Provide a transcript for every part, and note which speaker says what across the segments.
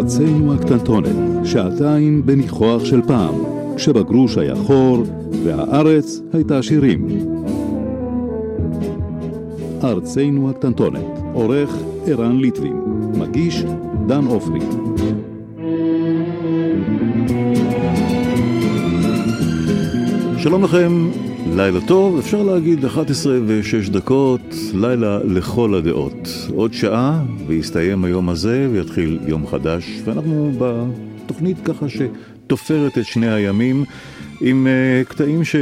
Speaker 1: ארצנו הקטנטונת, שעתיים בניחוח של פעם, כשבגרוש היה חור והארץ הייתה שירים. ארצנו הקטנטונת, עורך ערן ליטבין, מגיש דן עופרי. שלום לכם, לילה טוב, אפשר להגיד 11 ו-6 דקות, לילה לכל הדעות. עוד שעה ויסתיים היום הזה ויתחיל יום חדש, ואנחנו בתוכנית ככה שתופרת את שני הימים עם uh, קטעים ש...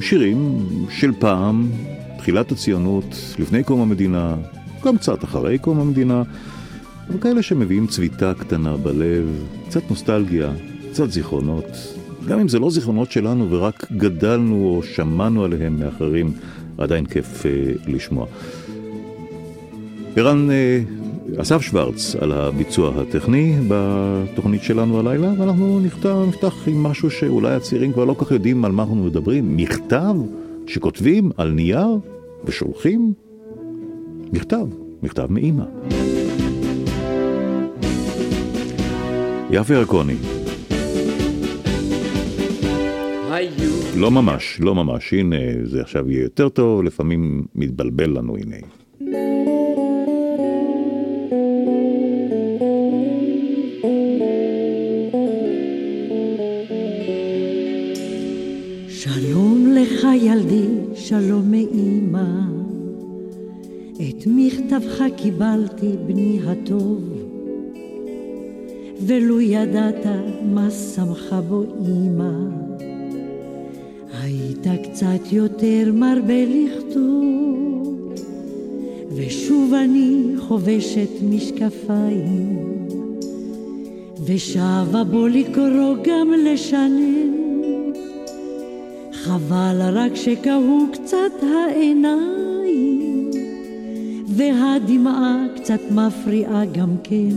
Speaker 1: שירים של פעם, תחילת הציונות, לפני קום המדינה, גם קצת אחרי קום המדינה, אבל כאלה שמביאים צביטה קטנה בלב, קצת נוסטלגיה, קצת זיכרונות. גם אם זה לא זיכרונות שלנו ורק גדלנו או שמענו עליהם מאחרים, עדיין כיף אה, לשמוע. ערן אה, אסף שוורץ על הביצוע הטכני בתוכנית שלנו הלילה, ואנחנו נכתב, נפתח עם משהו שאולי הצעירים כבר לא כל כך יודעים על מה אנחנו מדברים. מכתב שכותבים על נייר ושולחים? מכתב, מכתב מאימא. יפה ירקוני. היו... לא ממש, לא ממש. הנה, זה עכשיו יהיה יותר טוב, לפעמים מתבלבל לנו, הנה.
Speaker 2: ילדי, שלום מאמא. את מכתבך קיבלתי, בני הטוב. ולו ידעת מה שמחה בו אמא. היית קצת יותר מרבה לכתוב, ושוב אני חובשת משקפיים, ושבה בו לקרוא גם לשנן. חבל רק שקהו קצת העיניים, והדמעה קצת מפריעה גם כן.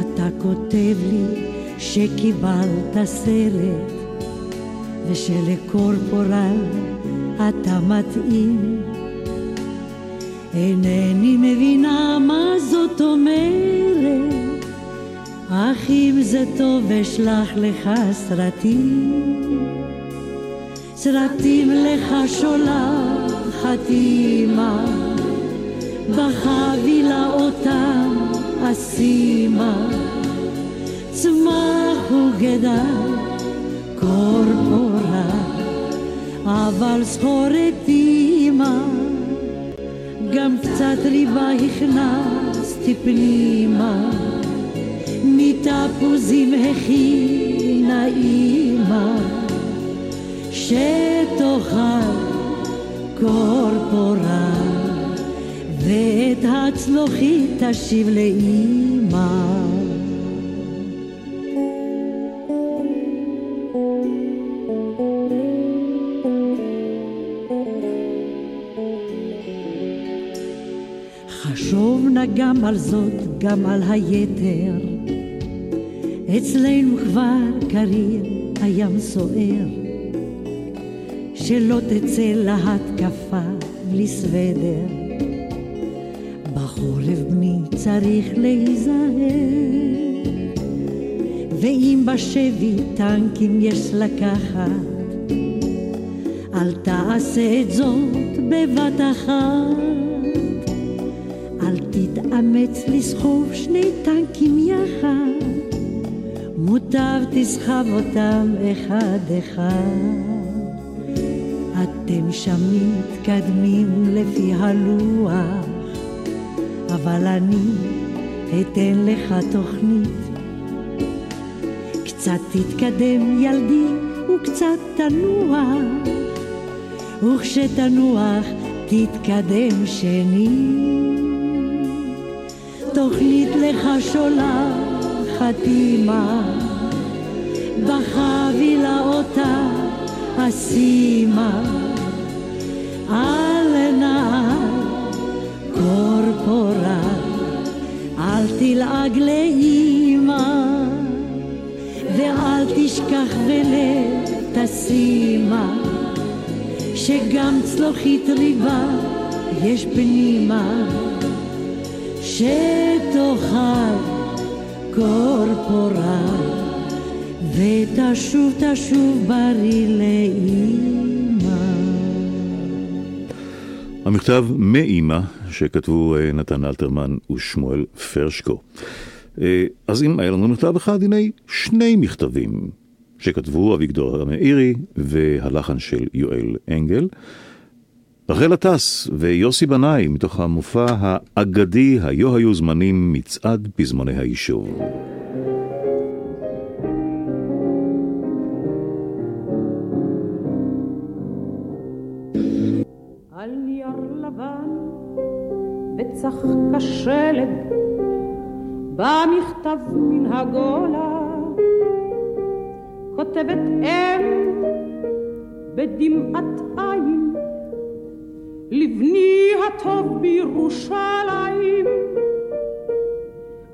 Speaker 2: אתה כותב לי שקיבלת סרט ושלקורפורל אתה מתאים. אינני מבינה מה זאת אומרת, אך אם זה טוב אשלח לך סרטים. סרטים לך שולחת אימא, בחבילה אותם אשימה. צמח וגדל קורפורה, אבל סחורת אימא, גם קצת ריבה הכנסתי פנימה, מתפוזים הכינה אימא, שתאכל קורפורה, ואת הצלוחית תשיב לאימא. גם על זאת, גם על היתר. אצלנו כבר קריר הים סוער, שלא תצא להתקפה בלי סוודר. בחורף בני צריך להיזהר, ואם בשבי טנקים יש לקחת, אל תעשה את זאת בבת אחת. תתאמץ לסחוב שני טנקים יחד, מוטב תסחב אותם אחד אחד. אתם שם מתקדמים לפי הלוח, אבל אני אתן לך תוכנית. קצת תתקדם ילדי וקצת תנוח, וכשתנוח תתקדם שנית. תוכנית לך שולחת אימא, בחבילה אותה אשימה, נער קורפורה, אל תלעג לאימא, ואל תשכח ולב תשימה, שגם צלוחית ריבה יש פנימה. שתאכל קורפורה, ותשוב תשוב בריא לאימא.
Speaker 1: המכתב מאימא שכתבו אה, נתן אלתרמן ושמואל פרשקו. אה, אז אם היה לנו מכתב אחד, הנה שני מכתבים שכתבו אביגדור המאירי והלחן של יואל אנגל. רחל עטס ויוסי בנאי מתוך המופע האגדי היו היו זמנים מצעד פזמוני היישוב.
Speaker 3: וצח כשלג בא מכתב מן הגולה כותבת אם בדמעת עין לבני הטוב בירושלים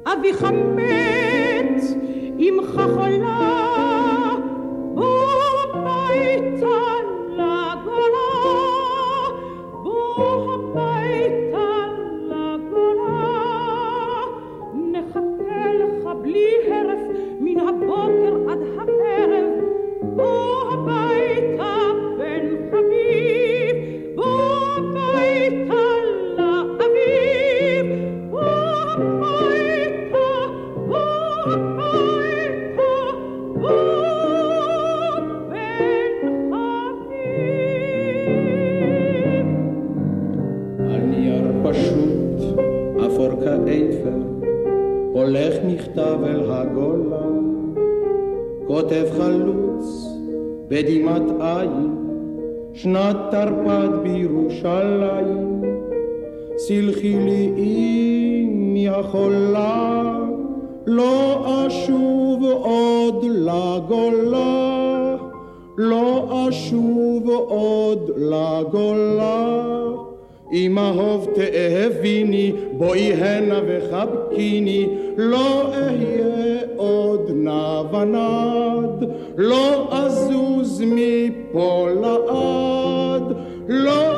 Speaker 3: אביך מת אמך חולה בוא הביתה לגולה בלי הרף מן הבוקר
Speaker 4: מכתב אל הגולה, כותב חלוץ בדמעת עין, שנת תרפ"ד בירושלים, סלחי לי אמי החולה, לא אשוב עוד לגולה, לא אשוב עוד לגולה. אם אהוב תאהביני, בואי הנה וחבקיני, לא אהיה עוד נע ונד, לא אזוז מפה לעד, לא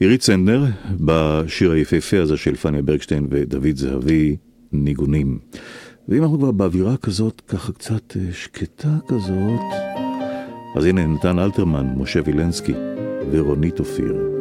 Speaker 5: עירית סנדנר, בשיר היפהפה הזה של פניה ברגשטיין ודוד זהבי, ניגונים. ואם אנחנו כבר באווירה כזאת, ככה קצת אה, שקטה כזאת, אז הנה נתן אלתרמן, משה וילנסקי ורונית אופיר.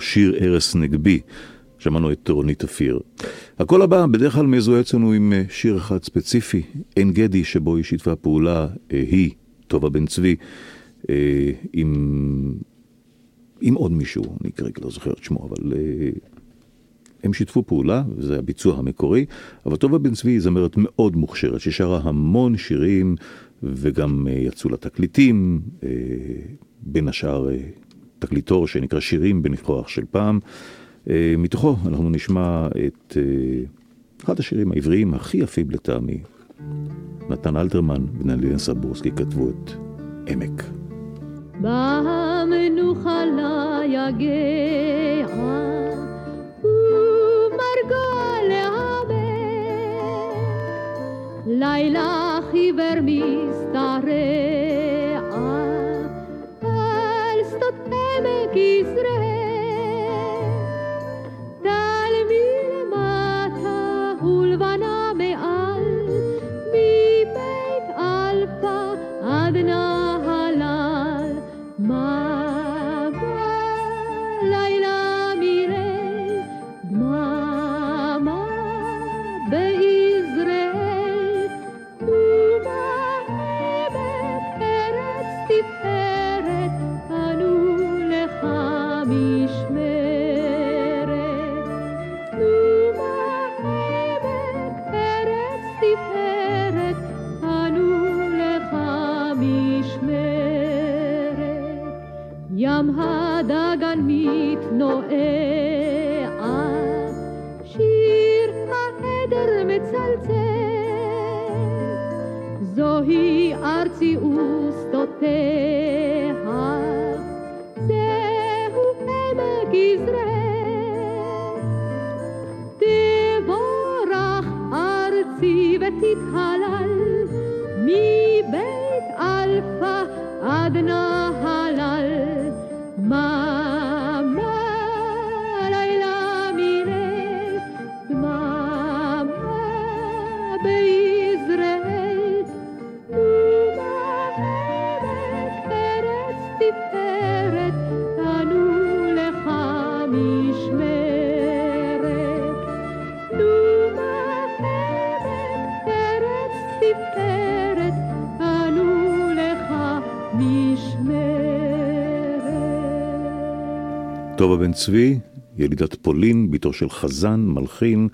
Speaker 5: שיר ארס נגבי, שמענו את רונית אופיר. הקול הבא בדרך כלל מזוהה אצלנו עם אה, שיר אחד ספציפי, עין גדי, שבו היא שיתפה פעולה, אה, היא, טובה בן צבי, אה, עם, עם עוד מישהו, אני כרגע לא זוכר את שמו, אבל הם שיתפו פעולה, וזה הביצוע המקורי, אבל טובה בן צבי היא זמרת מאוד מוכשרת, ששרה המון שירים, וגם יצאו לה תקליטים, בין השאר תקליטור שנקרא שירים בניחוח של פעם. אה, מתוכו אנחנו נשמע את אה, אחד השירים העבריים הכי יפים לטעמי. נתן אלתרמן ונלין סבורסקי כתבו את עמק.
Speaker 6: במנוחה להמר לילה
Speaker 1: בן צבי, ילידת פולין, בתו של חזן, מלחין,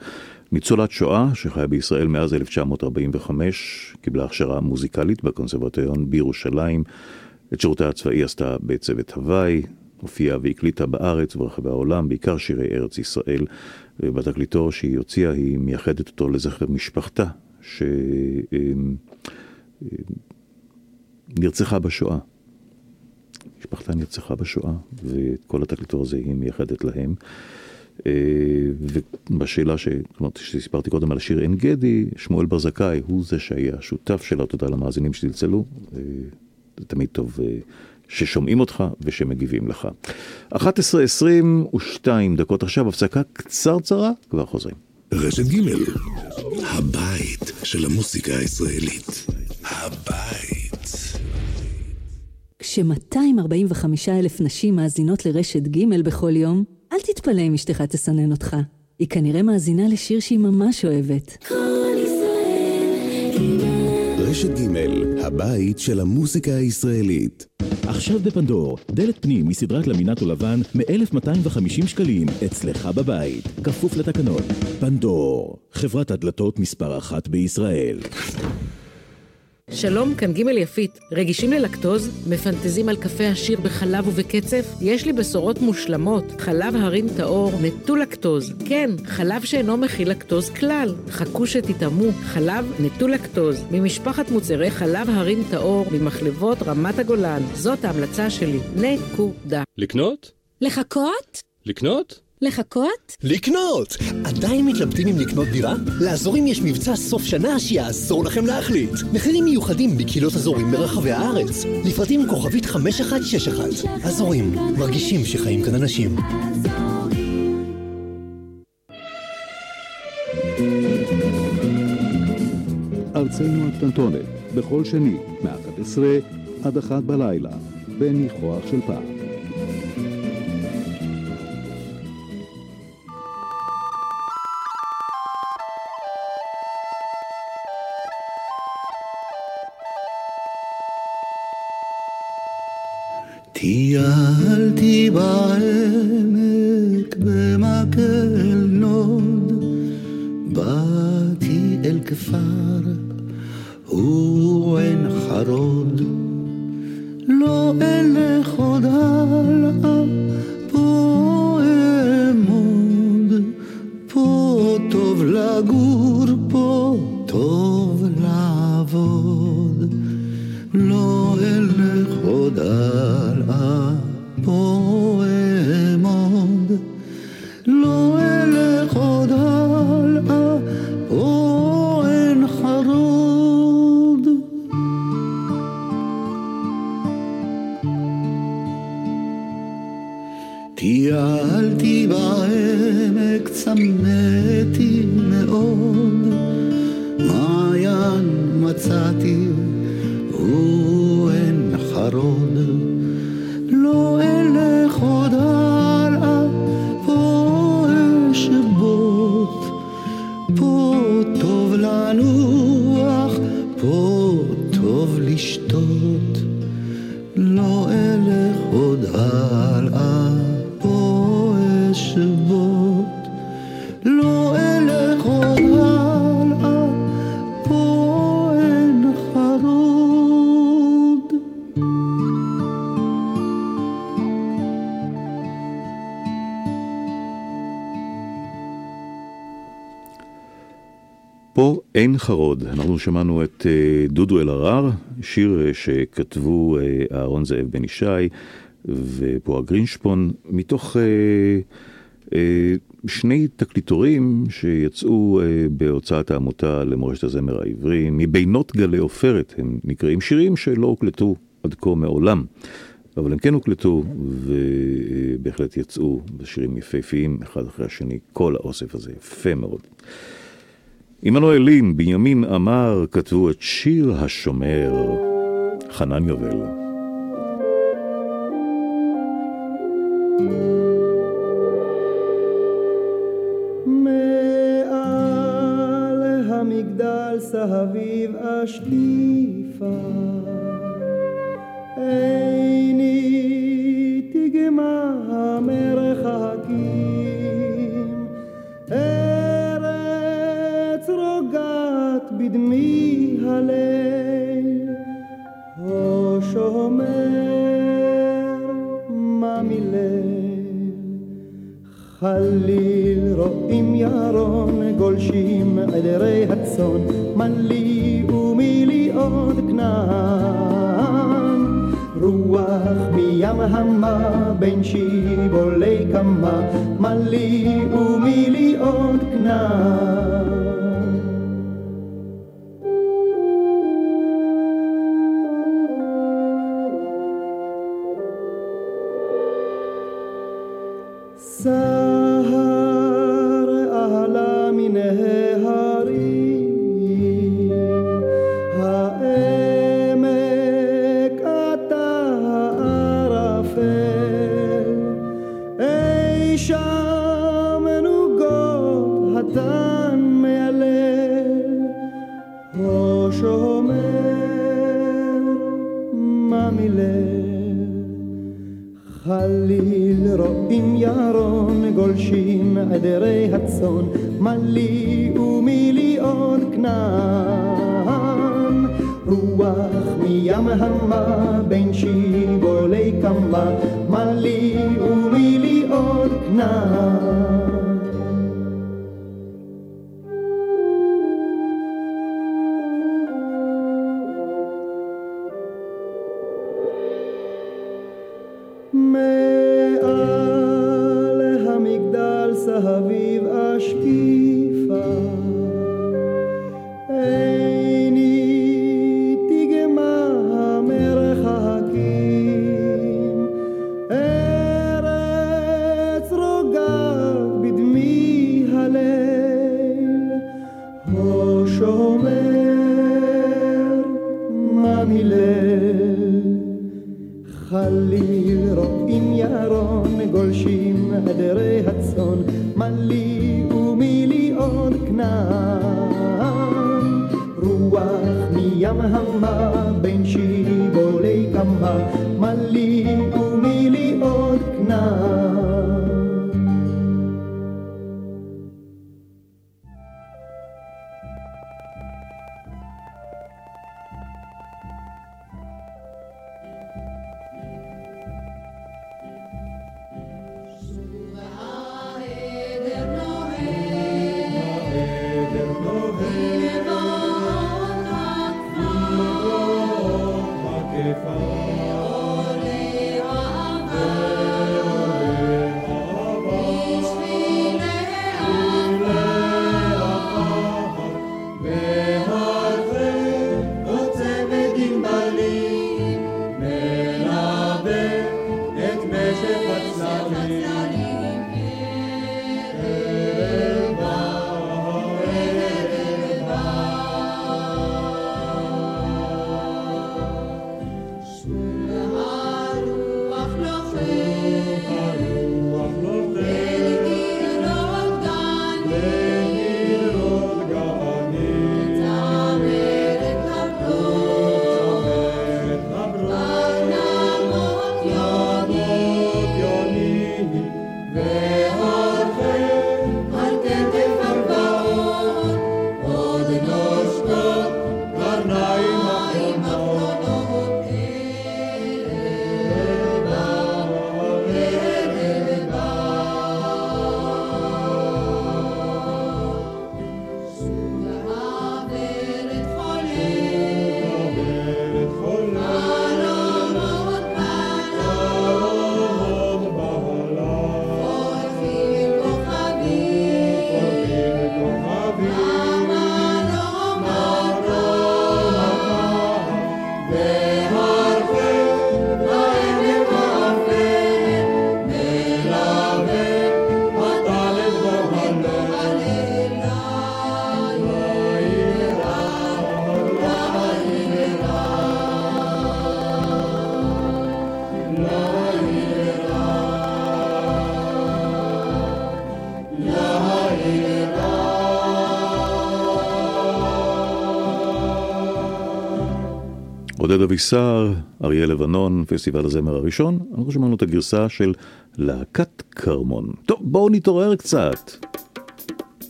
Speaker 1: ניצולת שואה שחיה בישראל מאז 1945, קיבלה הכשרה מוזיקלית בקונסרבטוריון בירושלים, את שירותה הצבאי עשתה בצוות הוואי, הופיעה והקליטה בארץ וברחבי העולם, בעיקר שירי ארץ ישראל, ובתקליטו שהיא הוציאה היא מייחדת אותו לזכר משפחתה, שנרצחה בשואה. משפחתה נרצחה בשואה, ואת כל התקליטור הזה היא מייחדת להם. אה, ובשאלה ש... כלומר, שסיפרתי קודם על השיר עין גדי, שמואל בר זכאי הוא זה שהיה השותף שלה, תודה למאזינים שצלצלו. אה, זה תמיד טוב אה, ששומעים אותך ושמגיבים לך. 11.22 דקות עכשיו, הפסקה קצרצרה, כבר חוזרים.
Speaker 7: רשת ג' הבית של המוסיקה הישראלית. הבית.
Speaker 8: כש-245 אלף נשים מאזינות לרשת ג' בכל יום, אל תתפלא אם אשתך תסנן אותך. היא כנראה מאזינה לשיר שהיא ממש אוהבת.
Speaker 7: רשת ג' הבית של המוסיקה הישראלית.
Speaker 9: עכשיו בפנדור, דלת פנים מסדרת למינטו לבן מ-1250 שקלים, אצלך בבית, כפוף לתקנון. פנדור, חברת הדלתות מספר אחת בישראל.
Speaker 10: שלום, כאן ג' יפית. רגישים ללקטוז? מפנטזים על קפה עשיר בחלב ובקצף? יש לי בשורות מושלמות. חלב הרים טהור נטול לקטוז. כן, חלב שאינו מכיל לקטוז כלל. חכו שתטעמו, חלב נטול לקטוז. ממשפחת מוצרי חלב הרים טהור ממחלבות רמת הגולן. זאת ההמלצה שלי. נקודה.
Speaker 11: לקנות?
Speaker 12: לחכות?
Speaker 11: לקנות?
Speaker 12: לחכות?
Speaker 13: לקנות! עדיין מתלבטים אם לקנות דירה? לאזורים יש מבצע סוף שנה שיעזור לכם להחליט. מחירים מיוחדים בקהילות אזורים ברחבי הארץ. לפרטים כוכבית 5161. אזורים, מרגישים שחיים כאן אנשים.
Speaker 6: ארצנו הקטנטונת, בכל שני, מ-11 עד 1 בלילה, בניחוח של פעם.
Speaker 14: טיילתי בעמק במקל נוד, באתי אל כפר ועין חרוד, לא אלך עוד הלאה, פה אעמוד, פה טוב לגור, פה טוב לעבוד. לא אלך עוד הלאה, חרוד,
Speaker 1: אנחנו שמענו את אה, דודו אלהרר, שיר אה, שכתבו אה, אהרון זאב בן ישי ופועה גרינשפון, מתוך שני תקליטורים שיצאו בהוצאת העמותה למורשת הזמר העברי, מבינות גלי עופרת, הם נקראים שירים שלא הוקלטו עד כה מעולם. אבל הם כן הוקלטו, ובהחלט יצאו בשירים יפהפיים, אחד אחרי השני, כל האוסף הזה, יפה מאוד. עמנואל לין, בנימין אמר, כתבו את שיר השומר, חנן יובל.
Speaker 11: מעל המגדל סהביב השקיפה, עיני תגמר מליל רואים ירון, גולשים עדרי הצאן, מלי ומילי עוד כנען. רוח מים המה בין שיבולי קמה, מלי ומילי עוד כנען.
Speaker 1: עודד אבישר, אריה לבנון, פסטיבל הזמר הראשון, אנחנו שמענו את הגרסה של להקת כרמון. טוב, בואו נתעורר קצת.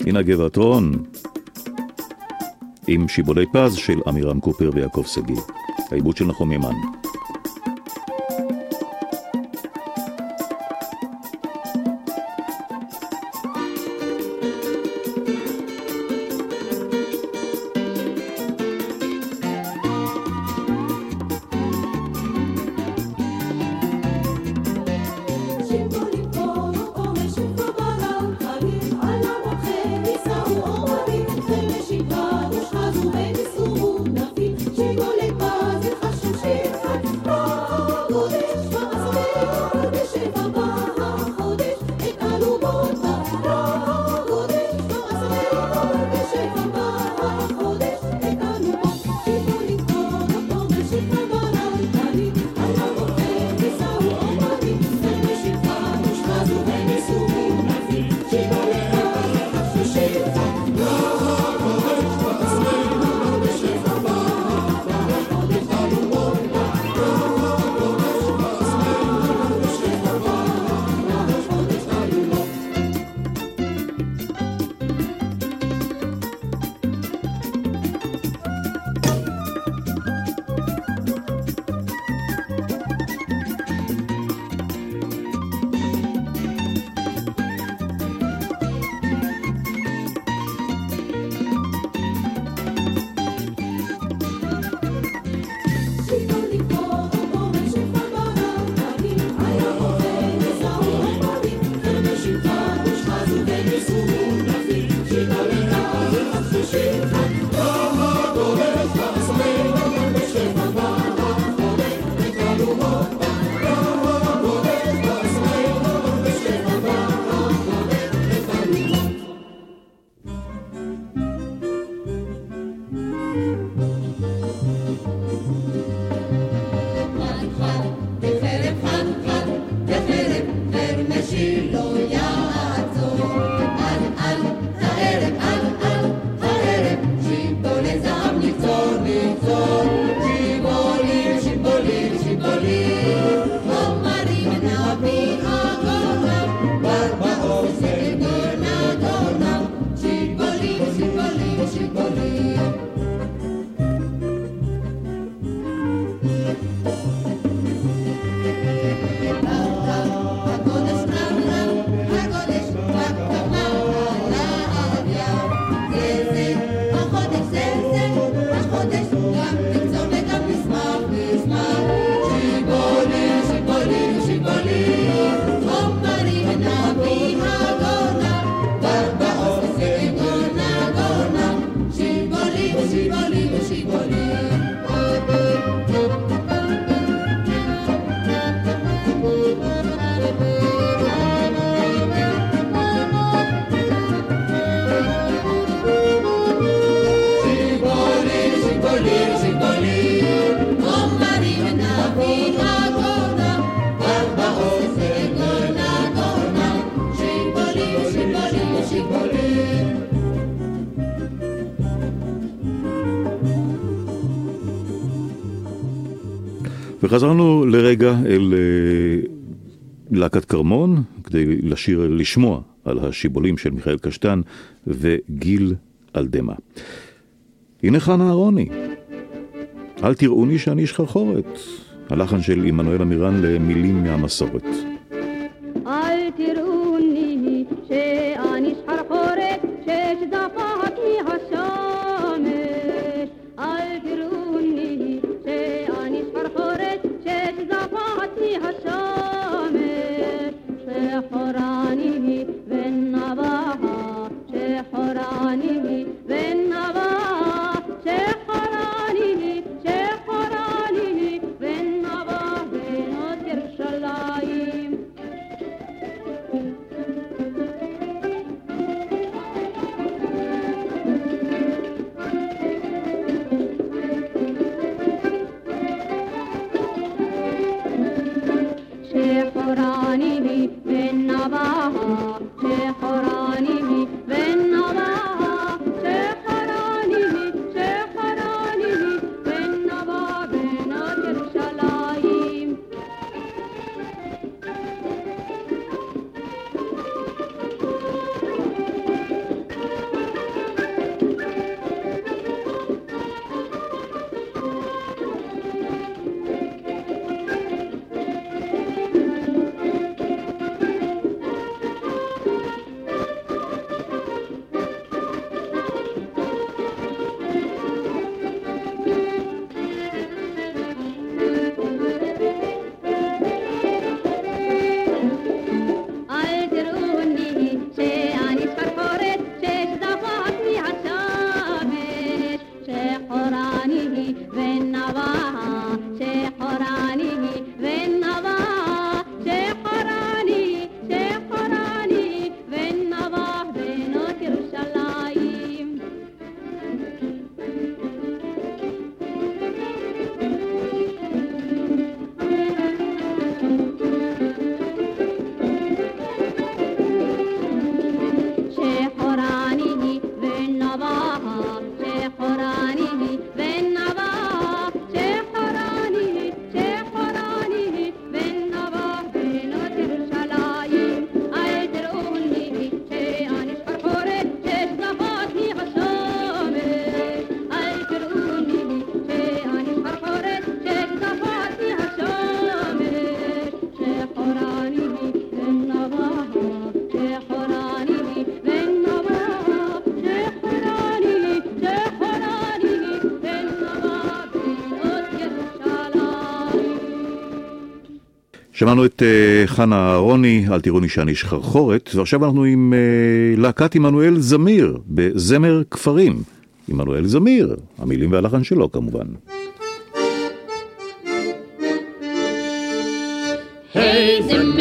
Speaker 1: הנה גבעת רון, עם שיבולי פז של עמירם קופר ויעקב שגיא. העיבוד של נחום ימן. וחזרנו לרגע אל אה, להקת כרמון, כדי לשיר, לשמוע על השיבולים של מיכאל קשטן וגיל אלדמה. הנה חנה אהרוני, אל תראוני שאני איש חרחורת, הלחן של עמנואל עמירן למילים מהמסורת. שמענו את uh, חנה רוני, אל תראוני שאני שחרחורת, ועכשיו אנחנו עם uh, להקת עמנואל זמיר, בזמר כפרים. עמנואל זמיר, המילים והלחן שלו כמובן.
Speaker 15: Hey,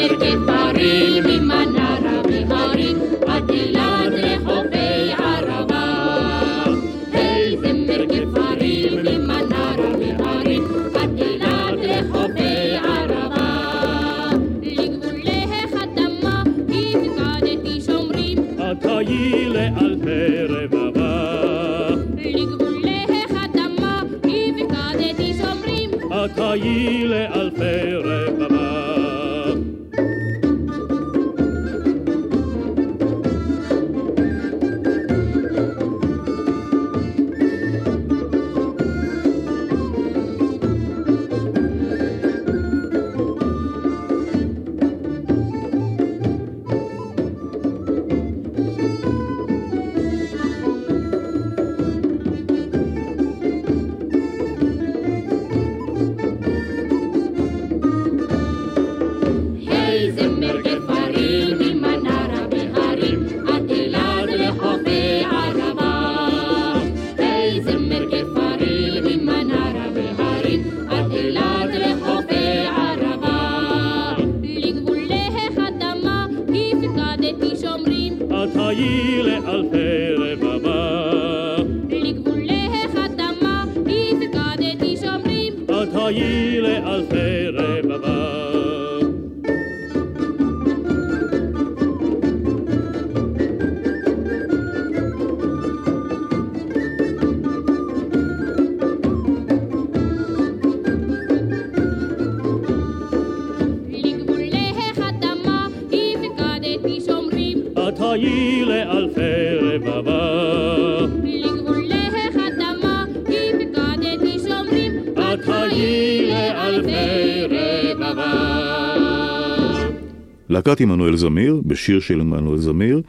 Speaker 1: קצת עמנואל זמיר, בשיר של עמנואל זמיר.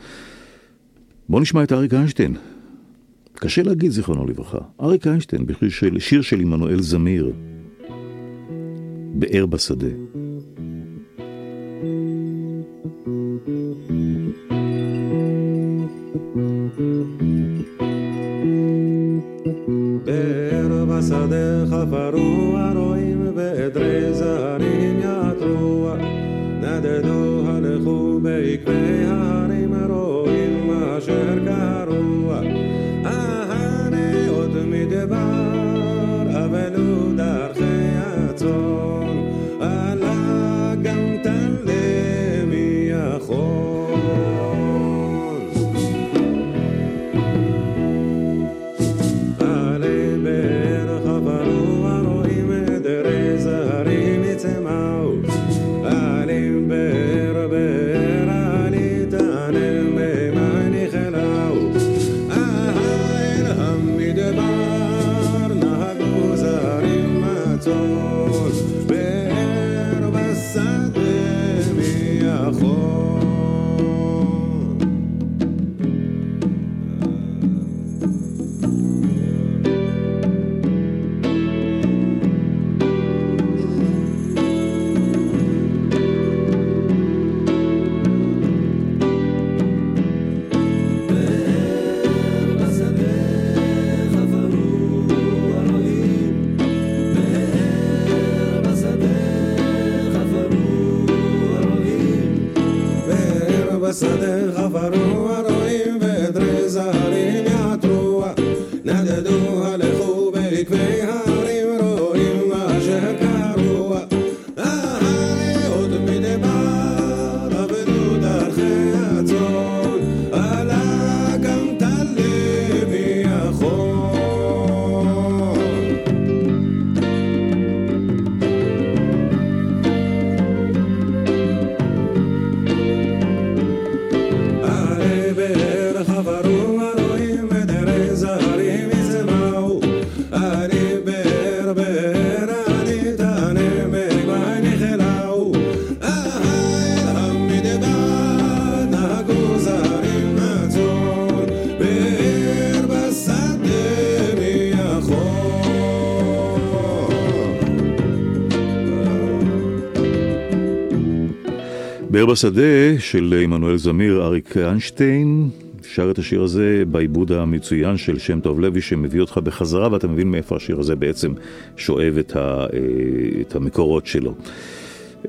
Speaker 1: בואו נשמע את אריק איינשטיין. קשה להגיד, זיכרונו לברכה. אריק איינשטיין, בשיר של, שיר של עמנואל זמיר, באר בשדה.
Speaker 16: באר בשדה חפרו
Speaker 1: בשדה של עמנואל זמיר, אריק איינשטיין, שר את השיר הזה בעיבוד המצוין של שם טוב לוי שמביא אותך בחזרה ואתה מבין מאיפה השיר הזה בעצם שואב את, ה, אה, את המקורות שלו.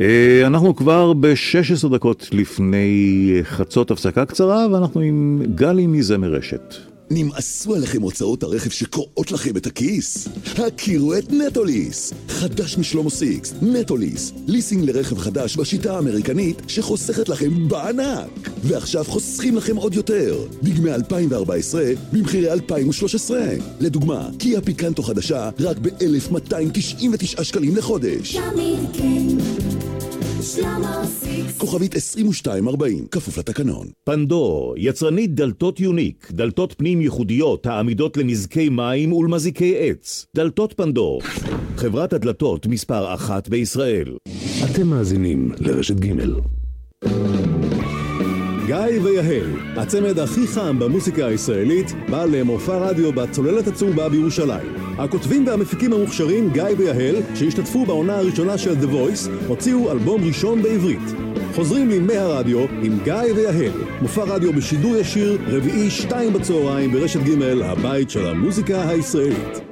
Speaker 1: אה, אנחנו כבר ב-16 דקות לפני חצות הפסקה קצרה ואנחנו עם גלי מזמר רשת.
Speaker 17: נמאסו עליכם הוצאות הרכב שקורעות לכם את הכיס? הכירו את נטוליס! חדש משלמה סיקס, נטוליס. ליסינג לרכב חדש בשיטה האמריקנית שחוסכת לכם בענק. ועכשיו חוסכים לכם עוד יותר. דגמי 2014 במחירי 2013. לדוגמה, קיה פיקנטו חדשה רק ב-1299 שקלים לחודש.
Speaker 18: תמיד כן, שלמה סיקס.
Speaker 17: כוכבית 2240, כפוף לתקנון.
Speaker 9: פנדור, יצרנית דלתות יוניק, דלתות פנים ייחודיות העמידות לנזקי מים ולמזיקי עץ. דלתות פנדור, חברת הדלתות מספר אחת בישראל.
Speaker 7: אתם מאזינים לרשת ג'
Speaker 9: גיא ויהל, הצמד הכי חם במוסיקה הישראלית, בא למופע רדיו בצוללת הצהובה בירושלים. הכותבים והמפיקים המוכשרים גיא ויהל, שהשתתפו בעונה הראשונה של The Voice, הוציאו אלבום ראשון בעברית. חוזרים לימי הרדיו עם גיא ויהל, מופע רדיו בשידור ישיר, רביעי שתיים בצהריים ברשת ג' הבית של המוזיקה הישראלית.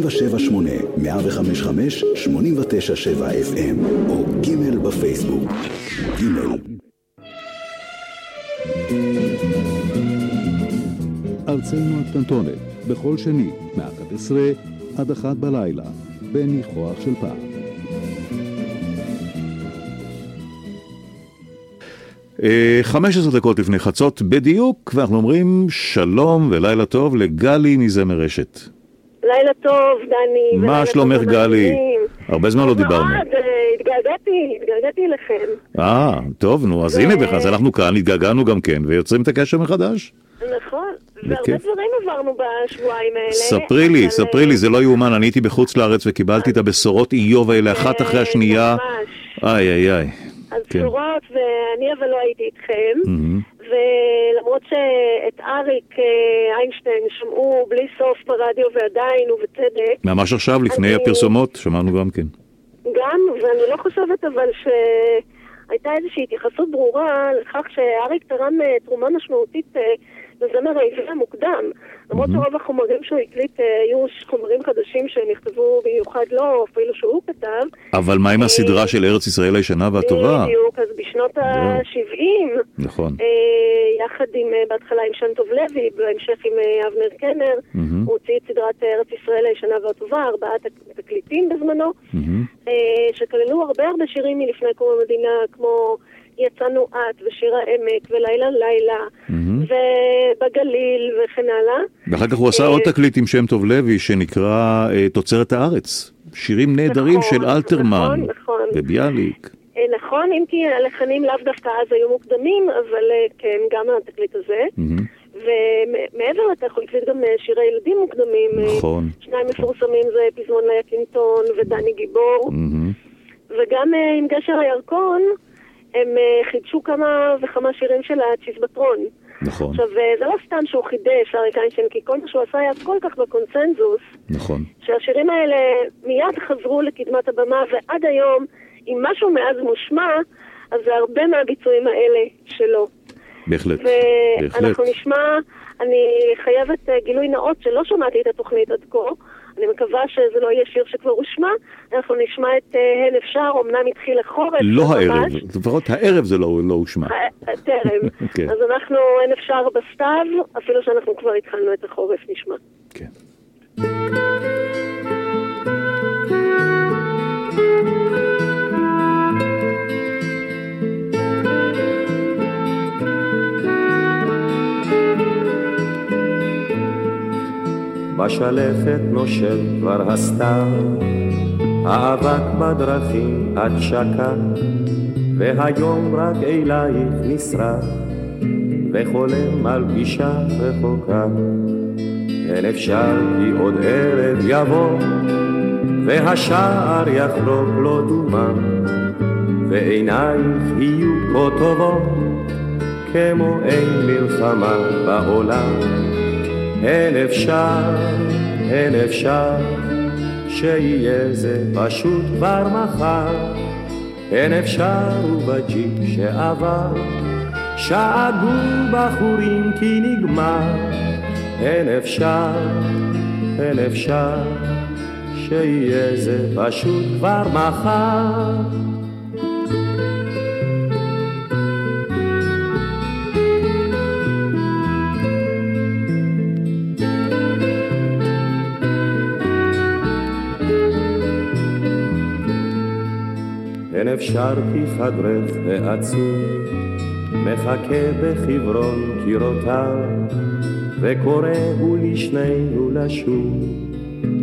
Speaker 7: תשעים ושבע שמונה, מאה וחמש חמש, שמונים ותשע שבע FM, או ג' בפייסבוק. ג'
Speaker 6: ארצנו הקטנטונת, בכל שני, מ-11 עד 1 בלילה, בניחוח של פעם.
Speaker 1: אה, 15 דקות לפני חצות בדיוק, ואנחנו אומרים שלום ולילה טוב לגלי מזמר רשת.
Speaker 19: לילה טוב, דני.
Speaker 1: מה שלומך גלי? הרבה זמן לא דיברנו.
Speaker 19: מאוד, אה, התגעגעתי, התגעגעתי אליכם.
Speaker 1: אה, טוב, נו, אז הנה בכלל, אז אנחנו כאן, התגעגענו גם כן, ויוצרים את הקשר מחדש.
Speaker 19: נכון, והרבה. דברים עברנו בשבועיים האלה.
Speaker 1: ספרי לי, ספרי לי, זה לא יאומן, אני הייתי בחוץ לארץ וקיבלתי את הבשורות איוב האלה אחת אחרי השנייה. איי איי איי.
Speaker 19: אז
Speaker 1: כן.
Speaker 19: בשורות, ואני אבל לא הייתי איתכם. ולמרות שאת אריק אה, איינשטיין שמעו בלי סוף ברדיו ועדיין, ובצדק,
Speaker 1: ממש עכשיו, לפני
Speaker 19: אני-
Speaker 1: הפרסומות, שמענו גם כן.
Speaker 19: גם, ואני לא חושבת אבל שהייתה איזושהי התייחסות ברורה לכך שאריק תרם אה, תרומה משמעותית אה, לזמר העברי המוקדם. למרות שרוב החומרים שהוא הקליט אה, היו חומרים חדשים שנכתבו במיוחד לו, אפילו שהוא כתב.
Speaker 1: אבל מה עם הסדרה של ארץ ישראל הישנה והטובה?
Speaker 19: בדיוק, אז בשנות ה-70,
Speaker 1: נכון.
Speaker 19: אה, יחד עם, אה, בהתחלה עם שם טוב לוי, בהמשך עם אה, אבנר קנר,
Speaker 1: מהמם.
Speaker 19: הוא הוציא את סדרת ארץ ישראל הישנה והטובה, ארבעת תק- תקליטים בזמנו. אה, שכללו הרבה הרבה שירים מלפני קום המדינה, כמו יצאנו את, ושיר העמק, ולילה לילה,
Speaker 1: מהמם.
Speaker 19: ובגליל, וכן הלאה.
Speaker 1: ואחר כך הוא עשה עוד תקליט עם שם טוב לוי שנקרא אה, תוצרת הארץ. שירים נהדרים
Speaker 19: נכון,
Speaker 1: של אלתרמן
Speaker 19: נכון, נכון.
Speaker 1: וביאליק.
Speaker 19: אה, נכון, אם כי הלחנים לאו דווקא אז היו מוקדמים, אבל אה, כן, גם התקליט הזה.
Speaker 1: מהמם.
Speaker 19: ומעבר לכך הוא הקליט גם אה, שירי ילדים מוקדמים. אה,
Speaker 1: נכון.
Speaker 19: שניים מפורסמים זה פזמון ליה קינטון ודני גיבור.
Speaker 1: מהמם.
Speaker 19: וגם אה, עם גשר הירקון, הם אה, חידשו כמה וכמה שירים של הצ'יזבטרון.
Speaker 1: נכון,
Speaker 19: עכשיו, אה, זה לא סתם שהוא חידש, אריק איינשטיין, כי כל מה שהוא עשה היה כל כך בקונסנזוס,
Speaker 1: נכון.
Speaker 19: שהשירים האלה מיד חזרו לקדמת הבמה, ועד היום, אם משהו מאז מושמע, אז זה הרבה מהביצועים האלה שלו.
Speaker 1: בהחלט. בהחלט.
Speaker 19: ואנחנו נשמע, אני חייבת אה, גילוי נאות שלא שמעתי את התוכנית עד כה. אני מקווה שזה לא יהיה שיר שכבר הושמע. אנחנו נשמע את אה, הן אפשר, אמנם התחיל החורף.
Speaker 1: לא. הערב, לפחות הערב זה לא לא הושמע.
Speaker 19: ה- טרם.
Speaker 1: כן.
Speaker 19: אז אנחנו, אין אפשר בסתיו, אפילו שאנחנו כבר התחלנו את החורף, נשמע.
Speaker 20: בשלפת נושב כבר הסתיו, האבק בדרכים עד שקע, והיום רק אלייך נשרף, וחולם על פגישה רחוקה. אין אפשר כי עוד ערב יבוא, והשער יחלוק לו דומם, ועינייך יהיו כה טובות, כמו אין מלחמה בעולם. אין אפשר, אין אפשר, שיהיה זה פשוט כבר מחר. אין אפשר ובג'יפ שעבר, שאגו בחורים כי נגמר. אין אפשר, אין אפשר, שיהיה זה פשוט כבר מחר. אין אפשר כי חדרך העצוב מחכה בחברון קירותיו וקורא הוא לשנינו לשוב.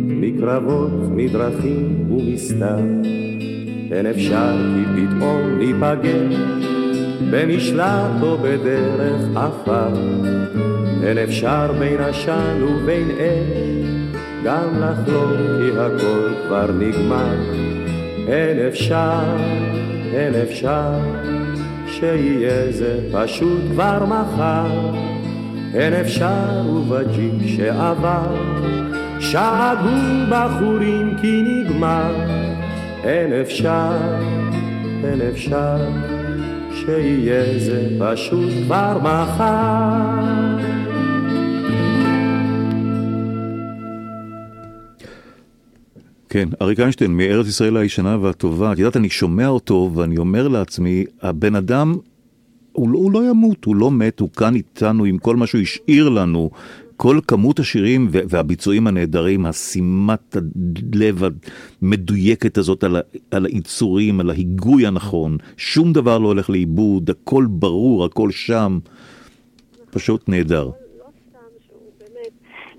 Speaker 20: מקרבות, מדרכים ומסתר. אין אפשר כי פתאום ניפגש במשלט או בדרך עפר. אין אפשר בין עשן ובין אש גם לחלום כי הכל כבר נגמר אין אפשר, אין אפשר, שיהיה זה פשוט כבר מחר. אין אפשר ובג'יפ שעבר, שאגו בחורים כי נגמר. אין אפשר, אין אפשר, שיהיה זה פשוט כבר מחר.
Speaker 1: כן, אריק איינשטיין מארץ ישראל הישנה והטובה. את יודעת, אני שומע אותו ואני אומר לעצמי, הבן אדם, הוא, לא- הוא לא ימות, הוא לא מת, הוא כאן איתנו עם כל מה שהוא השאיר לנו. כל כמות השירים והביצועים הנהדרים, השימת הלב המדויקת הזאת על, על היצורים, על ההיגוי הנכון, שום דבר לא הולך לאיבוד, הכל ברור, הכל שם. פשוט נהדר.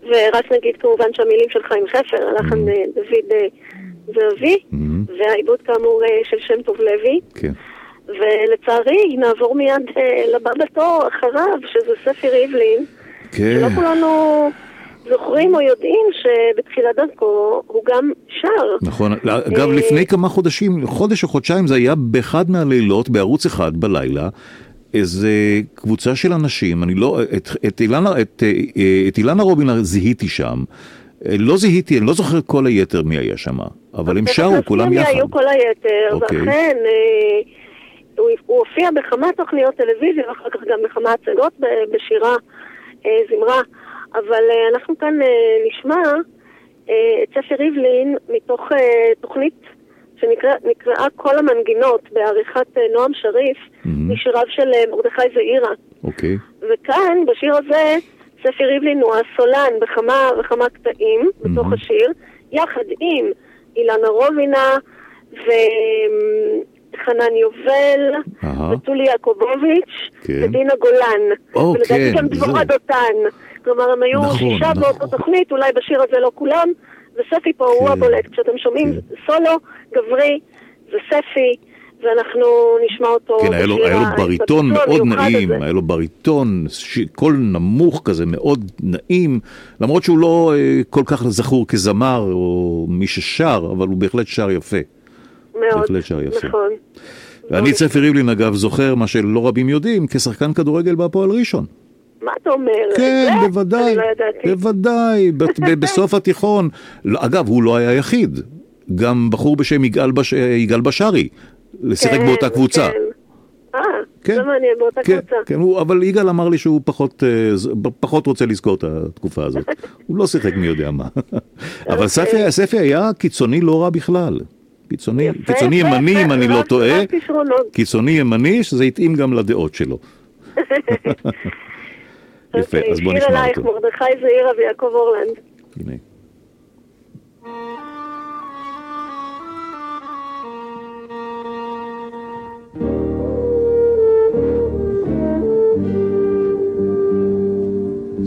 Speaker 19: ורק נגיד כמובן שהמילים של חיים חפר, הלחן אה, דוד אה, זהבי, והעיבוד כאמור אה, של שם טוב לוי.
Speaker 1: כן.
Speaker 19: ולצערי נעבור מיד לבא בתור אחריו, שזה ספי ריבלין.
Speaker 1: כן.
Speaker 19: שלא כולנו זוכרים או יודעים שבתחילת דרכו הוא גם שר.
Speaker 1: נכון, אגב לפני כמה חודשים, חודש או חודשיים זה היה באחד מהלילות בערוץ אחד בלילה, איזה קבוצה של אנשים, אני לא, את, את, אילנה, את, אה, את אילנה רובין זיהיתי שם, אה, לא זיהיתי, אני לא זוכר כל היתר מי היה שם, אבל הם שרו כולם יחד.
Speaker 19: היו כל היתר,
Speaker 1: אוקיי.
Speaker 19: ואכן אה, הוא, הוא הופיע בכמה תוכניות טלוויזיה ואחר כך גם בכמה הצגות בשירה זמרה, אבל אנחנו כאן נשמע את ספי ריבלין מתוך תוכנית שנקראה כל המנגינות בעריכת נועם שריף משיריו של אה, מרדכי זעירה.
Speaker 1: אוקיי.
Speaker 19: וכאן, בשיר הזה, ספי ריבלין הוא הסולן בכמה וכמה קטעים בתוך השיר, יחד עם אילנה רובינה וחנן יובל,
Speaker 1: אהה.
Speaker 19: וטולי יעקובוביץ',
Speaker 1: כן.
Speaker 19: ודינה גולן.
Speaker 1: או,
Speaker 19: ולדעתי
Speaker 1: כן,
Speaker 19: גם דבורה דותן. כלומר, הם היו
Speaker 1: נכון,
Speaker 19: שישה
Speaker 1: נכון.
Speaker 19: באותה תוכנית, אולי בשיר הזה לא כולם, וספי פה הוא הבולט. כשאתם שומעים סולו, גברי, זה ספי. ואנחנו נשמע אותו
Speaker 1: כן, היה לו, היה לו בריטון מאוד נעים,
Speaker 19: הזה.
Speaker 1: היה לו בריטון, קול נמוך כזה, מאוד נעים, למרות שהוא לא אה, כל כך זכור כזמר או מי ששר, אבל הוא בהחלט שר יפה.
Speaker 19: מאוד,
Speaker 1: בהחלט שר יפה.
Speaker 19: נכון.
Speaker 1: ואני ספי ריבלין, אגב, זוכר מה שלא רבים יודעים, כשחקן כדורגל בהפועל ראשון.
Speaker 19: מה אתה אומר?
Speaker 1: כן,
Speaker 19: זה?
Speaker 1: בוודאי,
Speaker 19: לא.
Speaker 1: בוודאי, בסוף התיכון. לא, אגב, הוא לא היה היחיד, גם בחור בשם יגאל בש- יגאל בשארי, שיחק
Speaker 19: כן,
Speaker 1: באותה קבוצה.
Speaker 19: כן. אה,
Speaker 1: כן.
Speaker 19: זה מעניין, באותה
Speaker 1: כן,
Speaker 19: קבוצה.
Speaker 1: כן, הוא, אבל יגאל אמר לי שהוא פחות, אה, פחות רוצה לזכור את התקופה הזאת. הוא לא שיחק מי יודע מה. אבל
Speaker 19: אוקיי.
Speaker 1: ספי, ספי היה קיצוני לא רע בכלל. קיצוני, קיצוני ימני, אם אני לא טועה. קיצוני ימני, שזה התאים גם לדעות שלו. יפה, אז בוא
Speaker 19: שיר
Speaker 1: נשמע אותו.
Speaker 19: מרדכי זעירה ויעקב אורלנד.
Speaker 1: הנה.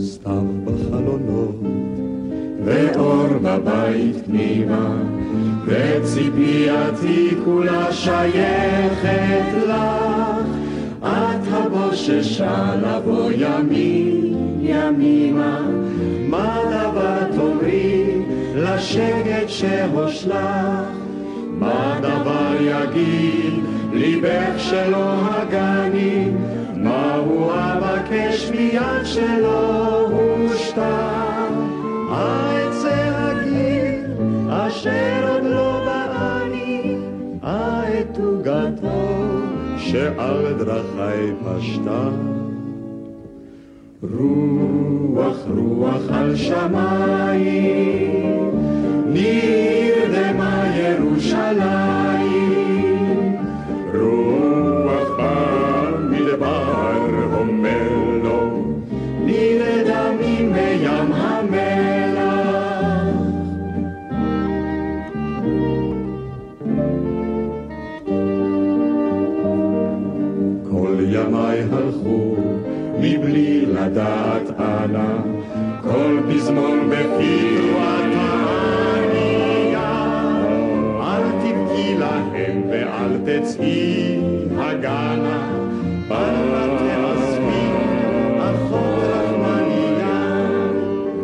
Speaker 21: סתיו בחלונות, ואור בבית פנימה, וציפייתי כולה שייכת לך. את הבוששה לבוא ימים ימימה, מה דבר תאמרי לשקט שהושלך? מה דבר יגיד ליבך שלא הגני? מהו אבקש מיד שלא הושתה? אעצה הגיל אשר עוד לא באני, אעת עוגתו
Speaker 22: שעל דרכי פשטה. רוח רוח על שמיים, נרדמה ירושלים לדעת אנה, כל פזמון בפי ענייה. אל תבכי להם ואל תצאי הגנה, בל תעזבי אחות רחמניה.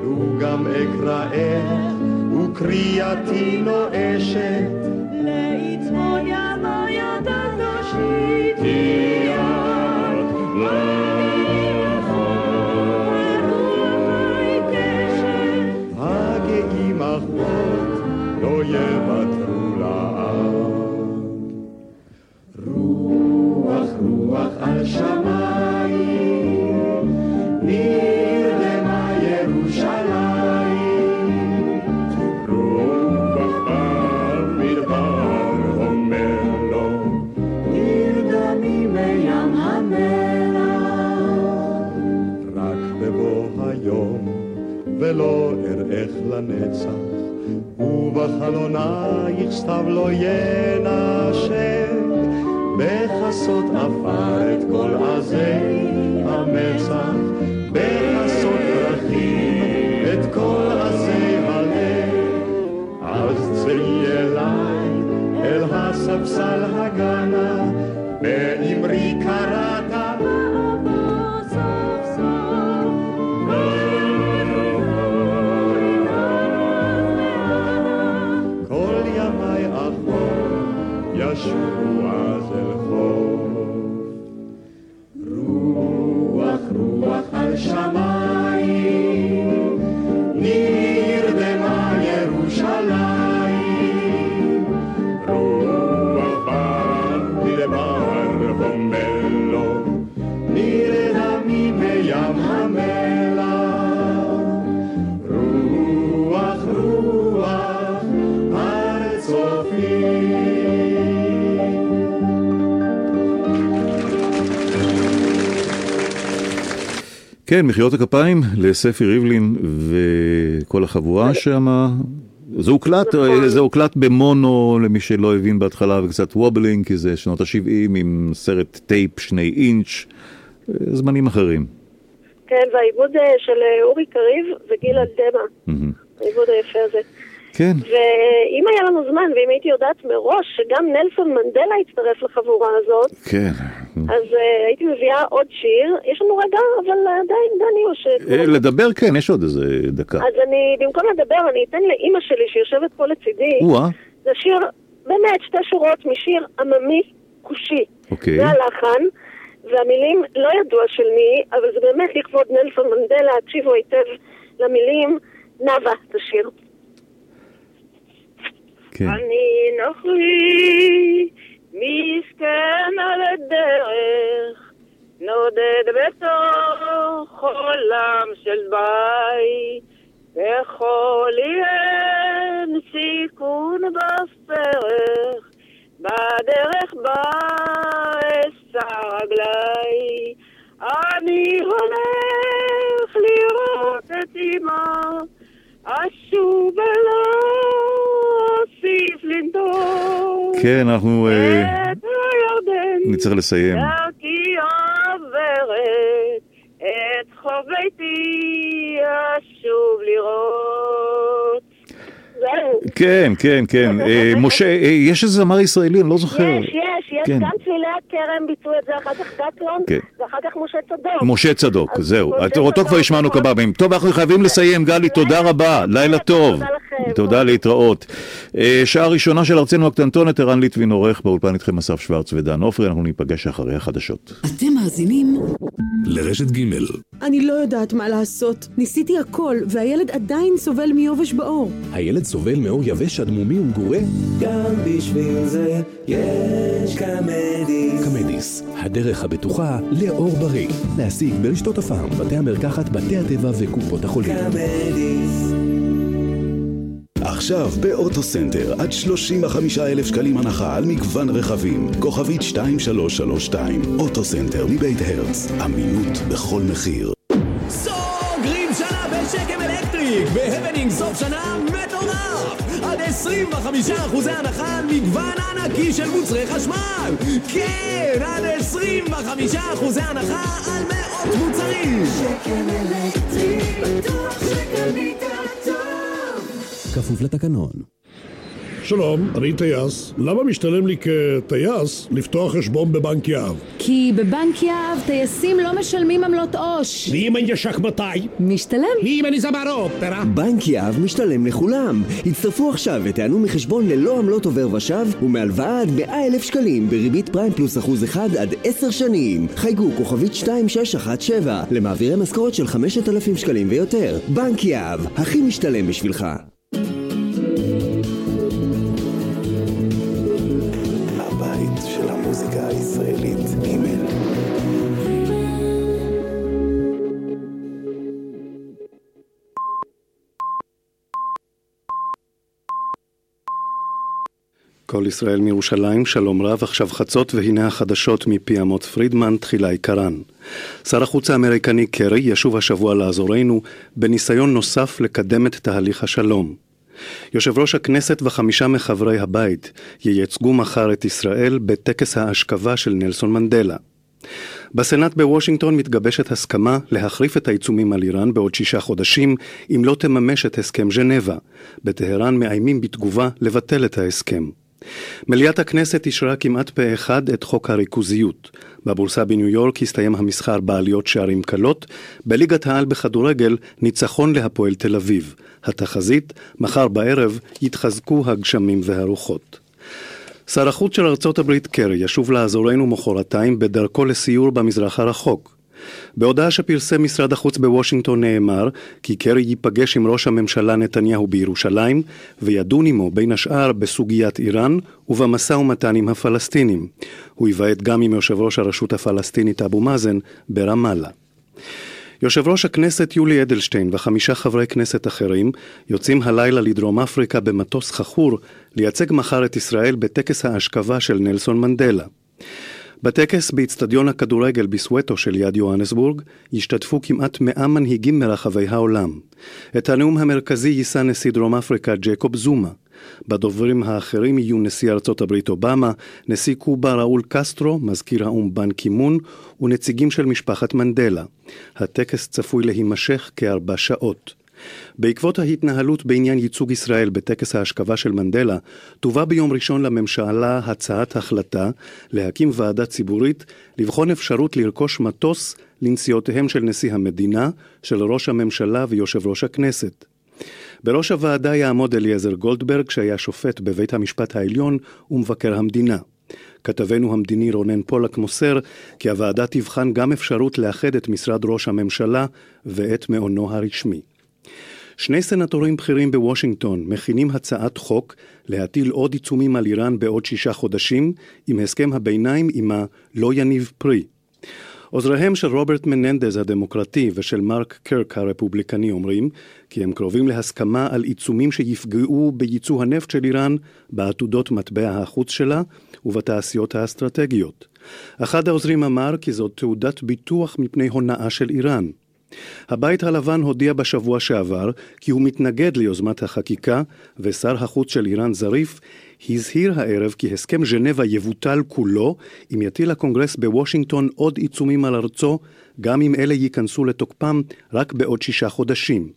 Speaker 22: לו גם אקראך וקריאתי נואשת, סתיו לא ינשק, בכסות עפר
Speaker 1: כן, מחיאות הכפיים לספי ריבלין וכל החבורה שם. זה הוקלט,
Speaker 19: נכון.
Speaker 1: זה הוקלט במונו למי שלא הבין בהתחלה וקצת wobbling כי זה שנות ה-70 עם סרט טייפ שני אינץ', זמנים אחרים.
Speaker 19: כן, והעיבוד אה, של אה, אורי קריב וגיל אלדמה, העיבוד היפה הזה.
Speaker 1: כן.
Speaker 19: ואם היה לנו זמן, ואם הייתי יודעת מראש שגם נלסון מנדלה יצטרף לחבורה הזאת,
Speaker 1: כן.
Speaker 19: אז uh, הייתי מביאה עוד שיר. יש לנו רגע, אבל עדיין, דני, או ש...
Speaker 1: אה, לדבר כן, יש עוד איזה דקה.
Speaker 19: אז אני, במקום לדבר, אני אתן לאימא שלי שיושבת פה לצידי. זה שיר, באמת, שתי שורות משיר עממי כושי.
Speaker 1: אוקיי.
Speaker 19: זה הלחן, והמילים לא ידוע של מי, אבל זה באמת לכבוד נלסון מנדלה, תקשיבו היטב למילים, נאווה, את השיר.
Speaker 1: כן.
Speaker 23: אני נוכרי, מסכן על הדרך, נודד בתוך עולם של בית, בחולי אין סיכון בפרך, בדרך בה אשא רגלי, אני הולך לראות את אמא, אשוב ולא אוסיף לנדור.
Speaker 1: כן, אנחנו אה,
Speaker 23: את הירדן,
Speaker 1: נצטרך לסיים.
Speaker 23: דרכי עוברת, את חוף ביתי אשוב לראות. זהו.
Speaker 1: כן, כן, כן. אה, משה, אה, יש איזה זמר ישראלי, אני לא זוכר.
Speaker 19: יש, יש, יש
Speaker 1: כן.
Speaker 19: גם צלילי הכרם ביצעו את זה, אחר כך דקלון,
Speaker 1: כן.
Speaker 19: ואחר כך משה צדוק.
Speaker 1: משה צדוק, זהו. אותו כבר השמענו
Speaker 19: נכון.
Speaker 1: כמה פעמים. טוב, אנחנו חייבים לסיים. גלי, תודה רבה. לילה טוב.
Speaker 19: תודה לכם.
Speaker 1: תודה, להתראות. אה, שעה ראשונה של ארצנו הקטנטונת, ערן ליטבין עורך באולפן איתכם אסף שוורץ ודן עופרי, אנחנו ניפגש אחרי החדשות.
Speaker 22: אתם מאזינים
Speaker 24: לרשת ג'
Speaker 25: אני לא יודעת מה לעשות. ניסיתי הכל, והילד עדיין סובל מיובש בעור.
Speaker 24: הילד סובל מאור יבש, אדמומי ומגורה?
Speaker 26: גם בשביל זה יש קמדיס.
Speaker 24: קמדיס, הדרך הבטוחה לאור בריא. להשיג ברשתות הפארם, בתי המרקחת, בתי הטבע וקופות החולים.
Speaker 26: קמדיס.
Speaker 7: עכשיו באוטוסנטר עד 35 אלף שקלים הנחה על מגוון רכבים. כוכבית 2332. אוטוסנטר מבית הרץ. אמינות בכל מחיר.
Speaker 27: סוגרים שנה בשקם אלקטריק! בהפנינג סוף שנה מטורף! עד 25% הנחה על מגוון ענקי של מוצרי חשמל! כן! עד 25% הנחה על מאות מוצרים!
Speaker 18: שקם אלקטריק, בטוח שקנית.
Speaker 24: כפוף לתקנון.
Speaker 28: שלום, אני טייס. למה משתלם לי כטייס לפתוח חשבון בבנק יהב?
Speaker 29: כי בבנק יהב טייסים לא משלמים עמלות עו"ש.
Speaker 28: ואם אני שחמטאי?
Speaker 29: משתלם.
Speaker 28: ואם אני זמר אופרה?
Speaker 30: בנק יהב משתלם לכולם. הצטרפו עכשיו ותענו מחשבון ללא עמלות עובר ושב ומהלוואה עד 100 אלף שקלים בריבית פריים פלוס אחוז אחד עד 10 שנים. חייגו כוכבית 2617 למעבירי משכורת של 5,000 שקלים ויותר. בנק יהב, הכי משתלם בשבילך.
Speaker 7: הבית
Speaker 31: כל ישראל מירושלים, שלום רב, עכשיו חצות והנה החדשות מפי אמוץ פרידמן, תחילה עיקרן. שר החוץ האמריקני קרי ישוב השבוע לאזורנו בניסיון נוסף לקדם את תהליך השלום. יושב ראש הכנסת וחמישה מחברי הבית ייצגו מחר את ישראל בטקס האשכבה של נלסון מנדלה. בסנאט בוושינגטון מתגבשת הסכמה להחריף את העיצומים על איראן בעוד שישה חודשים אם לא תממש את הסכם ז'נבה. בטהרן מאיימים בתגובה לבטל את ההסכם. מליאת הכנסת אישרה כמעט פה אחד את חוק הריכוזיות. בבורסה בניו יורק הסתיים המסחר בעליות שערים קלות, בליגת העל בכדורגל ניצחון להפועל תל אביב. התחזית, מחר בערב יתחזקו הגשמים והרוחות. שר החוץ של ארצות הברית קרי ישוב לאזורנו מחרתיים בדרכו לסיור במזרח הרחוק. בהודעה שפרסם משרד החוץ בוושינגטון נאמר כי קרי ייפגש עם ראש הממשלה נתניהו בירושלים וידון עמו בין השאר בסוגיית איראן ובמשא ומתן עם הפלסטינים. הוא ייוועד גם עם יושב ראש הרשות הפלסטינית אבו מאזן ברמאללה. יושב ראש הכנסת יולי אדלשטיין וחמישה חברי כנסת אחרים יוצאים הלילה לדרום אפריקה במטוס חכור לייצג מחר את ישראל בטקס האשכבה של נלסון מנדלה. בטקס באיצטדיון הכדורגל בסווטו של יד יוהנסבורג ישתתפו כמעט מאה מנהיגים מרחבי העולם. את הנאום המרכזי יישא נשיא דרום אפריקה ג'קוב זומה. בדוברים האחרים יהיו נשיא ארצות הברית אובמה, נשיא קובה ראול קסטרו, מזכיר האו"ם בן קימון ונציגים של משפחת מנדלה. הטקס צפוי להימשך כארבע שעות. בעקבות ההתנהלות בעניין ייצוג ישראל בטקס ההשכבה של מנדלה, תובא ביום ראשון לממשלה הצעת החלטה להקים ועדה ציבורית לבחון אפשרות לרכוש מטוס לנסיעותיהם של נשיא המדינה, של ראש הממשלה ויושב ראש הכנסת. בראש הוועדה יעמוד אליעזר גולדברג, שהיה שופט בבית המשפט העליון ומבקר המדינה. כתבנו המדיני רונן פולק מוסר כי הוועדה תבחן גם אפשרות לאחד את משרד ראש הממשלה ואת מעונו הרשמי. שני סנטורים בכירים בוושינגטון מכינים הצעת חוק להטיל עוד עיצומים על איראן בעוד שישה חודשים, עם הסכם הביניים עמה לא יניב פרי. עוזריהם של רוברט מננדז הדמוקרטי ושל מרק קרק הרפובליקני אומרים כי הם קרובים להסכמה על עיצומים שיפגעו בייצוא הנפט של איראן, בעתודות מטבע החוץ שלה ובתעשיות האסטרטגיות. אחד העוזרים אמר כי זאת תעודת ביטוח מפני הונאה של איראן. הבית הלבן הודיע בשבוע שעבר כי הוא מתנגד ליוזמת החקיקה, ושר החוץ של איראן זריף הזהיר הערב כי הסכם ז'נבה יבוטל כולו אם יטיל הקונגרס בוושינגטון עוד עיצומים על ארצו, גם אם אלה ייכנסו לתוקפם רק בעוד שישה חודשים.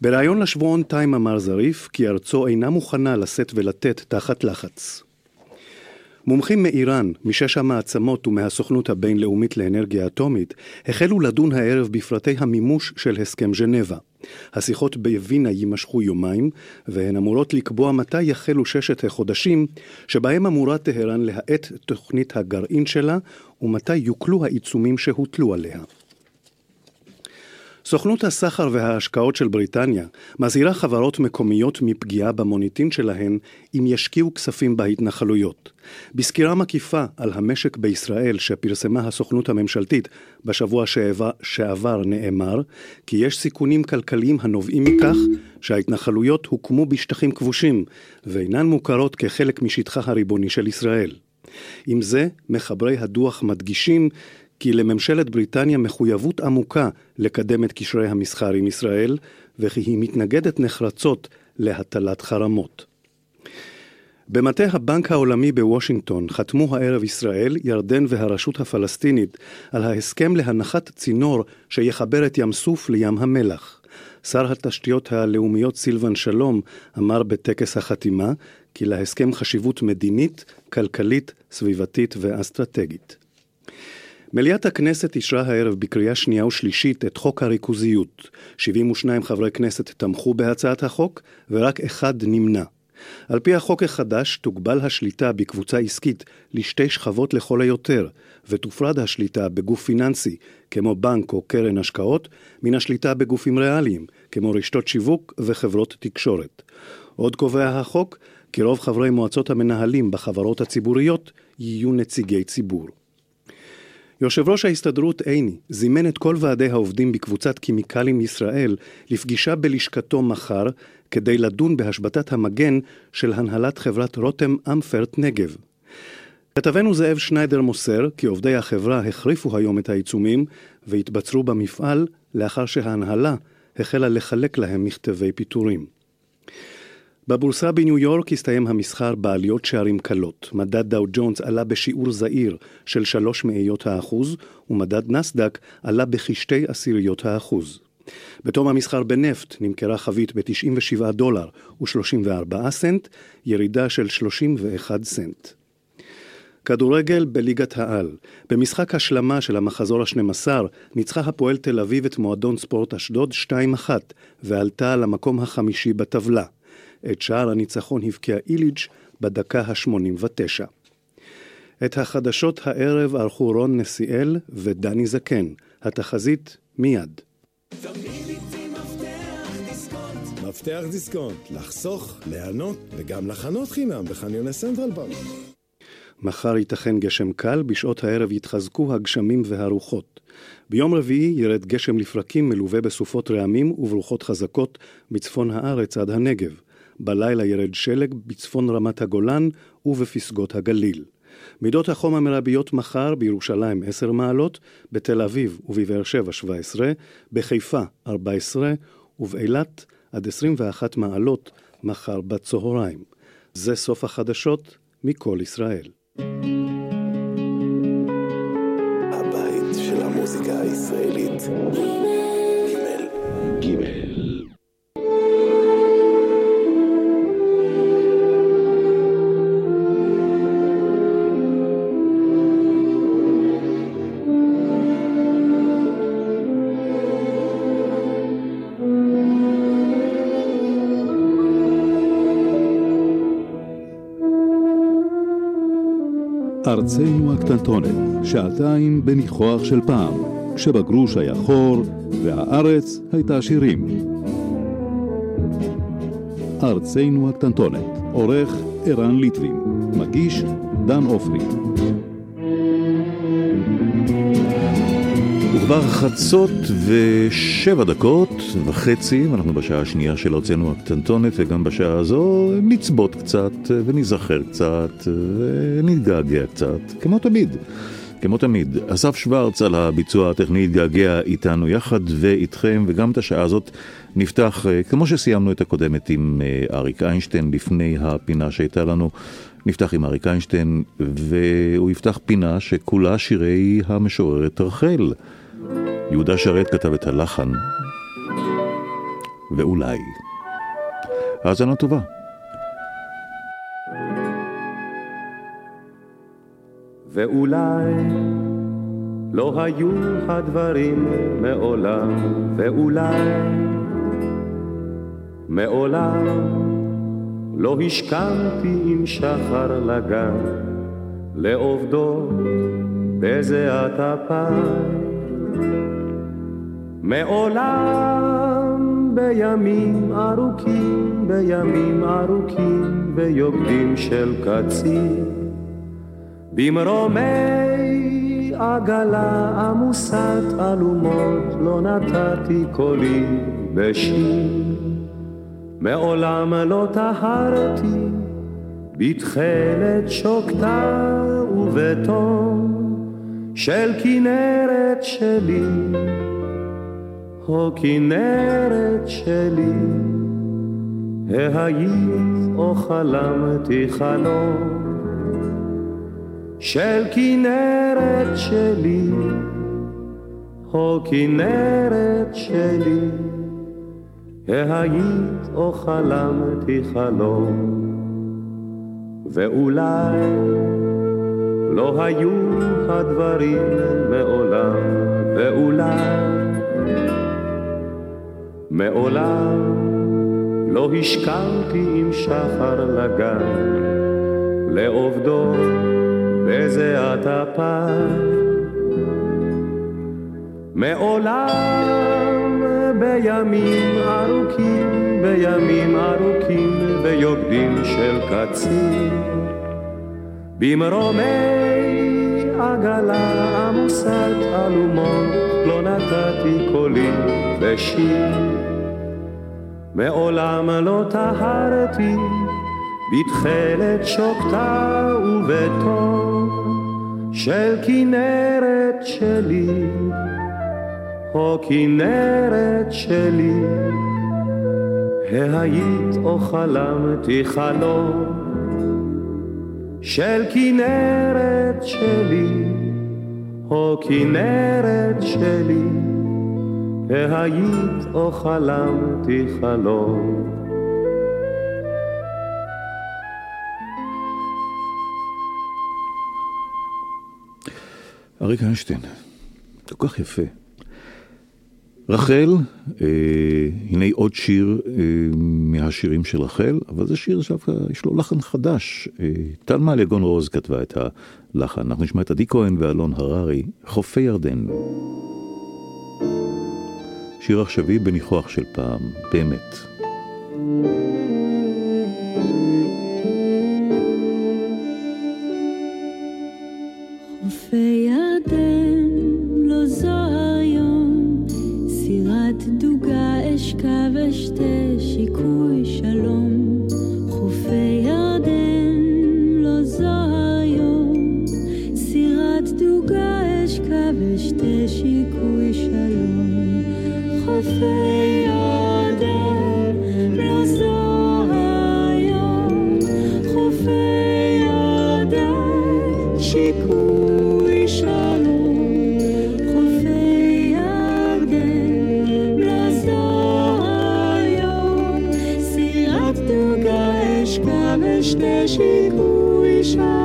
Speaker 31: בריאיון לשבועון טיים אמר זריף כי ארצו אינה מוכנה לשאת ולתת תחת לחץ. מומחים מאיראן, משש המעצמות ומהסוכנות הבינלאומית לאנרגיה אטומית, החלו לדון הערב בפרטי המימוש של הסכם ז'נבה. השיחות בווינה יימשכו יומיים, והן אמורות לקבוע מתי יחלו ששת החודשים, שבהם אמורה טהרן להאט תוכנית הגרעין שלה, ומתי יוקלו העיצומים שהוטלו עליה. סוכנות הסחר וההשקעות של בריטניה מזהירה חברות מקומיות מפגיעה במוניטין שלהן אם ישקיעו כספים בהתנחלויות. בסקירה מקיפה על המשק בישראל שפרסמה הסוכנות הממשלתית בשבוע שעבר, שעבר נאמר כי יש סיכונים כלכליים הנובעים מכך שההתנחלויות הוקמו בשטחים כבושים ואינן מוכרות כחלק משטחה הריבוני של ישראל. עם זה, מחברי הדוח מדגישים כי לממשלת בריטניה מחויבות עמוקה לקדם את קשרי המסחר עם ישראל, וכי היא מתנגדת נחרצות להטלת חרמות. במטה הבנק העולמי בוושינגטון חתמו הערב ישראל, ירדן והרשות הפלסטינית על ההסכם להנחת צינור שיחבר את ים סוף לים המלח. שר התשתיות הלאומיות סילבן שלום אמר בטקס החתימה כי להסכם חשיבות מדינית, כלכלית, סביבתית ואסטרטגית. מליאת הכנסת אישרה הערב בקריאה שנייה ושלישית את חוק הריכוזיות. 72 חברי כנסת תמכו בהצעת החוק ורק אחד נמנע. על פי החוק החדש תוגבל השליטה בקבוצה עסקית לשתי שכבות לכל היותר, ותופרד השליטה בגוף פיננסי, כמו בנק או קרן השקעות, מן השליטה בגופים ריאליים, כמו רשתות שיווק וחברות תקשורת. עוד קובע החוק כי רוב חברי מועצות המנהלים בחברות הציבוריות יהיו נציגי ציבור. יושב ראש ההסתדרות עיני זימן את כל ועדי העובדים בקבוצת כימיקלים ישראל לפגישה בלשכתו מחר כדי לדון בהשבתת המגן של הנהלת חברת רותם אמפרט נגב. כתבנו זאב שניידר מוסר כי עובדי החברה החריפו היום את העיצומים והתבצרו במפעל לאחר שההנהלה החלה לחלק להם מכתבי פיטורים. בבורסה בניו יורק הסתיים המסחר בעליות שערים קלות. מדד דאו ג'ונס עלה בשיעור זעיר של שלוש מאיות האחוז, ומדד נסדק עלה בכשתי עשיריות האחוז. בתום המסחר בנפט נמכרה חבית ב-97 דולר ו-34 סנט, ירידה של 31 סנט. כדורגל בליגת העל. במשחק השלמה של המחזור ה-12 ניצחה הפועל תל אביב את מועדון ספורט אשדוד 2-1 ועלתה למקום החמישי בטבלה. את שער הניצחון הבקיע איליץ' בדקה ה-89. את החדשות הערב ערכו רון נסיאל ודני זקן. התחזית מיד.
Speaker 32: מפתח דיסקונט, לחסוך, ליהנות וגם לחנות חינם בחניוני סנטרל פארק.
Speaker 31: מחר ייתכן גשם קל, בשעות הערב יתחזקו הגשמים והרוחות. ביום רביעי ירד גשם לפרקים מלווה בסופות רעמים וברוחות חזקות מצפון הארץ עד הנגב. בלילה ירד שלג בצפון רמת הגולן ובפסגות הגליל. מידות החום המרביות מחר בירושלים 10 מעלות, בתל אביב ובבאר שבע 17, בחיפה 14 ובאילת עד 21 מעלות מחר בצהריים. זה סוף החדשות מכל ישראל.
Speaker 7: הבית של המוזיקה הישראלית. גימל.
Speaker 6: ארצנו הקטנטונת, שעתיים בניחוח של פעם, כשבגרוש היה חור והארץ הייתה שירים. ארצנו הקטנטונת, עורך ערן ליטבין, מגיש דן עופרי.
Speaker 1: וכבר חצות ושבע דקות וחצי, ואנחנו בשעה השנייה של ארצנו הקטנטונת, וגם בשעה הזו נצבות קצת, וניזכר קצת, ונתגעגע קצת, כמו תמיד. כמו תמיד, אסף שוורץ על הביצוע הטכני התגעגע איתנו יחד ואיתכם, וגם את השעה הזאת נפתח, אה, כמו שסיימנו את הקודמת עם אה, אריק איינשטיין לפני הפינה שהייתה לנו, נפתח עם אריק איינשטיין, והוא יפתח פינה שכולה שירי המשוררת רחל. יהודה שרת כתב את הלחן, ואולי. האזנה טובה.
Speaker 20: ואולי לא היו הדברים מעולם, ואולי מעולם לא השכמתי עם שחר לגן, לעובדו בזיעת אפיים. מעולם בימים ארוכים, בימים ארוכים, ביוקדים של קצין, במרומי עגלה עמוסת אלומות, לא נתתי קולי בשיר. מעולם לא טהרתי בתכלת שוקתה ובתום של כנרת שלי, או כנרת שלי, ההיית או חלמתי חלום של כנרת שלי, או כנרת שלי, ההיית או חלמתי חלום, ואולי לא היו הדברים מעולם, ואולי מעולם לא השכמתי עם שחר לגן, לעובדו בזיעת אפיים. מעולם בימים ארוכים, בימים ארוכים, ביוקדים של קצין, במרומי עגלה עמוסת אלומות, לא נתתי קולי בשיר. מעולם לא טהרתי בתכלת שוקתה ובתום של כנרת שלי, או כנרת שלי, ההיית או חלמתי חלום של כנרת שלי, או כנרת שלי, ההיית או חלמתי חלום.
Speaker 1: אריק איינשטיין, כל כך יפה. רחל, אה, הנה עוד שיר אה, מהשירים של רחל, אבל זה שיר שדווקא יש לו לחן חדש. אה, טלמה לגון רוז כתבה את הלחן. אנחנו נשמע את עדי כהן ואלון הררי, חופי ירדן. שיר עכשווי בניחוח של פעם, באמת.
Speaker 2: חופי ירדן לא זו היום, סירת דוגה אשכב אשתה שיקוי שלום. אשכב אשתה שיקוי שלום.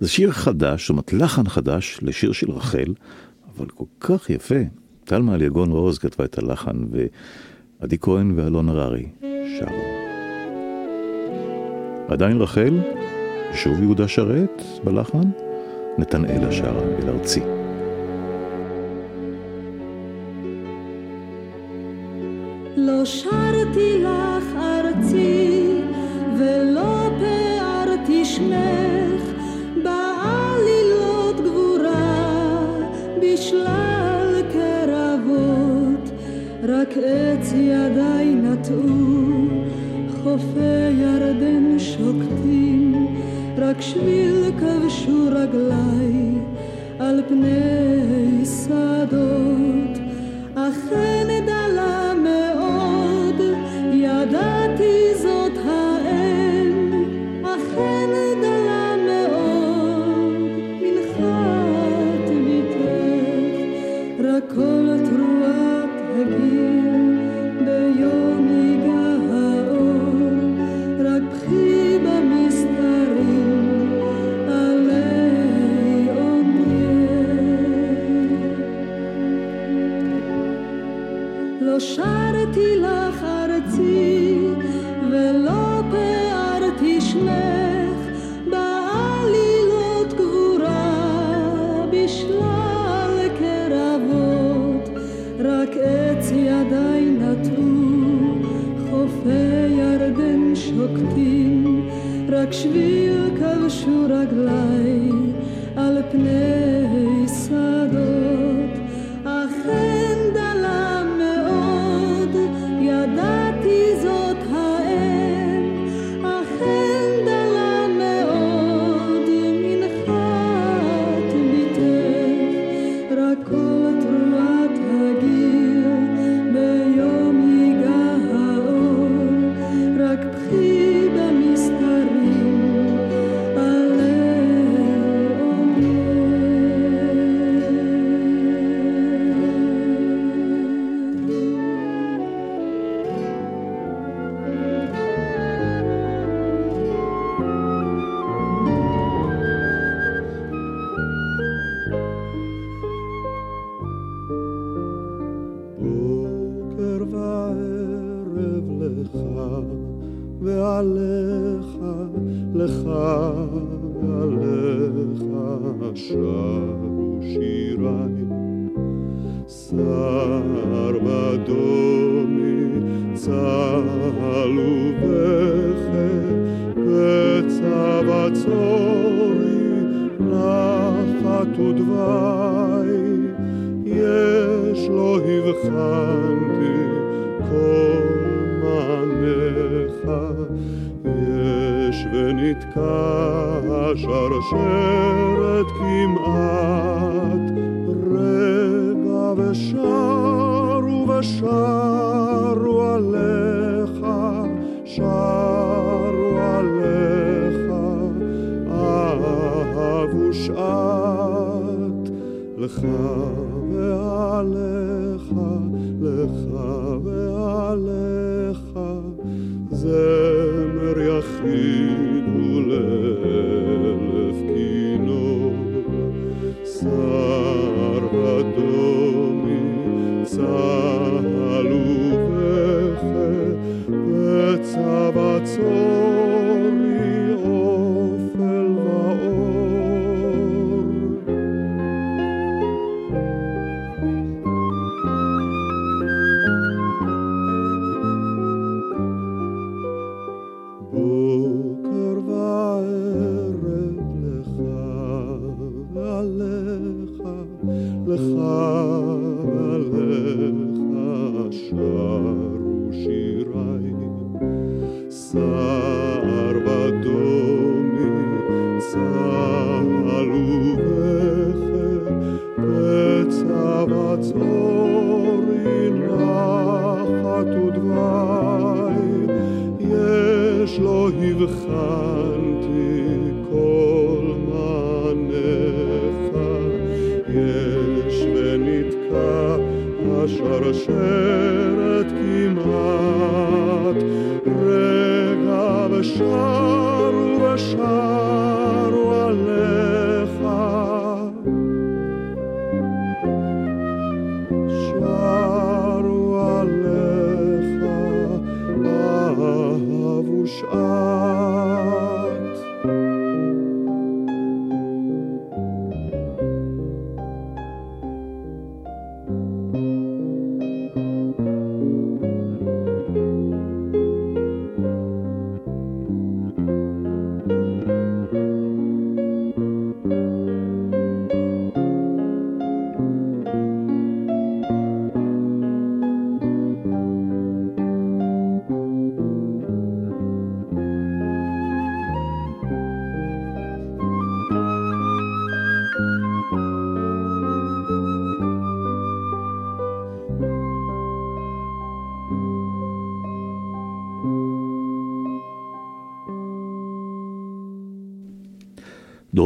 Speaker 1: זה שיר חדש, זאת אומרת לחן חדש לשיר של רחל, אבל כל כך יפה. טלמה אליגון רוז כתבה את הלחן, ועדי כהן ואלון הררי שרו. עדיין רחל, שוב יהודה שרת בלחן, נתנאלה שרה אל ארצי.
Speaker 2: לא שר You're a glace. באוויר כבשו רגליי על פני שדות.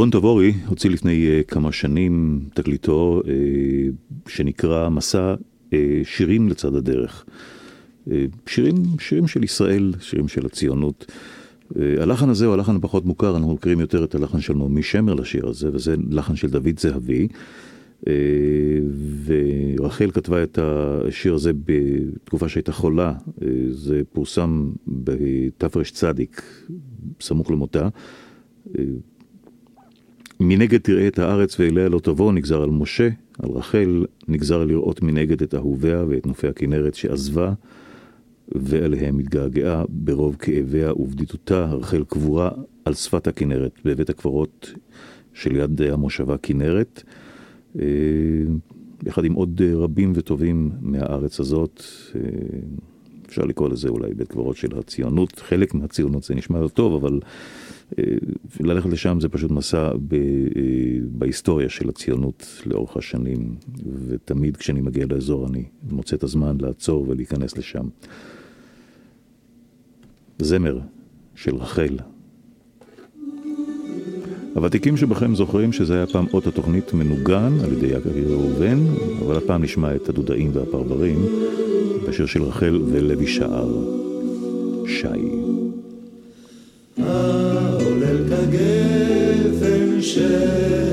Speaker 1: דורון תבורי הוציא לפני uh, כמה שנים תקליטו uh, שנקרא מסע uh, שירים לצד הדרך. Uh, שירים, שירים של ישראל, שירים של הציונות. Uh, הלחן הזה הוא הלחן הפחות מוכר, אנחנו מכירים יותר את הלחן של נעמי שמר לשיר הזה, וזה לחן של דוד זהבי. Uh, ורחל כתבה את השיר הזה בתקופה שהייתה חולה, uh, זה פורסם בתרצ"ד, סמוך למותה. מנגד תראה את הארץ ואליה לא תבוא, נגזר על משה, על רחל, נגזר לראות מנגד את אהוביה ואת נופי הכנרת שעזבה, ועליהם התגעגעה ברוב כאביה ובדידותה, רחל קבורה על שפת הכנרת, בבית הקברות של יד המושבה כנרת, אה, יחד עם עוד רבים וטובים מהארץ הזאת. אה, אפשר לקרוא לזה אולי בית קברות של הציונות, חלק מהציונות זה נשמע טוב, אבל אה, ללכת לשם זה פשוט מסע ב, אה, בהיסטוריה של הציונות לאורך השנים, ותמיד כשאני מגיע לאזור אני מוצא את הזמן לעצור ולהיכנס לשם. זמר של רחל. הוותיקים שבכם זוכרים שזה היה פעם אות התוכנית מנוגן על ידי יעקב ראובן, אבל הפעם נשמע את הדודאים והפרברים בשיר של רחל ולוי שער. שי.
Speaker 5: Cię.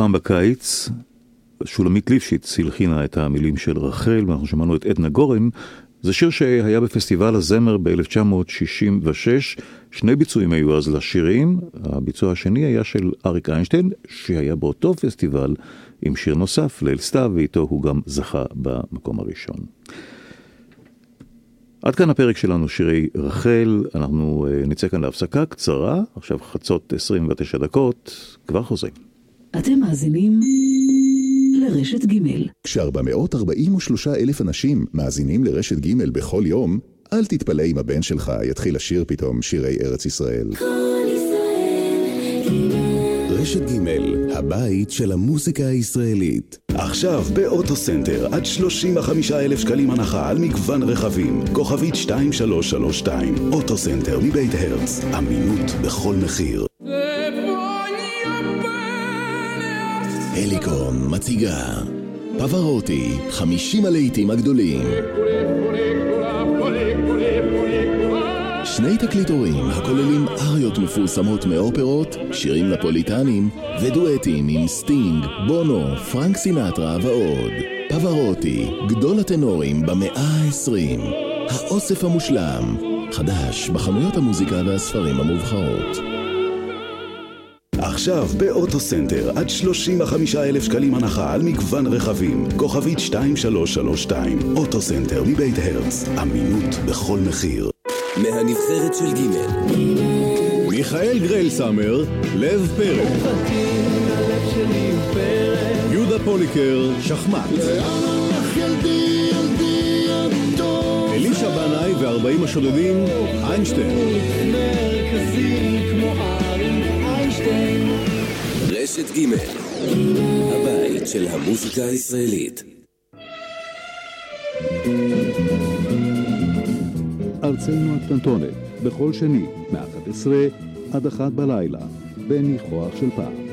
Speaker 5: פעם בקיץ,
Speaker 1: שולמית ליפשיץ הלחינה את המילים של רחל, ואנחנו שמענו את עדנה גורן. זה שיר שהיה בפסטיבל הזמר ב-1966, שני ביצועים היו אז לשירים, הביצוע השני היה של אריק איינשטיין, שהיה באותו פסטיבל עם שיר נוסף, ליל סתיו, ואיתו הוא גם זכה במקום הראשון. עד כאן הפרק שלנו, שירי רחל. אנחנו אה, נצא כאן להפסקה קצרה, עכשיו חצות 29 דקות, כבר חוזרים.
Speaker 33: אתם מאזינים לרשת ג'
Speaker 34: כש-443 אלף אנשים מאזינים לרשת ג' בכל יום, אל תתפלא אם הבן שלך יתחיל לשיר פתאום שירי ארץ ישראל. רשת ג', הבית של המוזיקה הישראלית. עכשיו באוטוסנטר עד 35 אלף שקלים הנחה על מגוון רכבים. כוכבית 2332. אוטוסנטר מבית הרץ. אמינות בכל מחיר.
Speaker 24: הליקון מציגה פברוטי, 50 הלהיטים הגדולים שני תקליטורים הכוללים אריות מפורסמות מאופרות, שירים נפוליטנים ודואטים עם סטינג, בונו, פרנק סינטרה ועוד. פברוטי, גדול הטנורים במאה ה-20. האוסף המושלם, חדש בחנויות המוזיקה והספרים המובחרות.
Speaker 7: עכשיו באוטוסנטר עד 35 אלף שקלים הנחה על מגוון רכבים. כוכבית 2332. אוטוסנטר מבית הרץ. אמינות בכל מחיר.
Speaker 24: מהנבחרת של ג'
Speaker 9: מיכאל גריילסאמר, לב פרק. יהודה פוליקר, שחמט. אלישע בנאי ו-40 השודדים, איינשטיין.
Speaker 24: רשת ג' הבית של המוזיקה הישראלית
Speaker 6: ארצנו הקטנטונת, בכל שני, מ-11 עד 1 בלילה, בניחוח של פעם.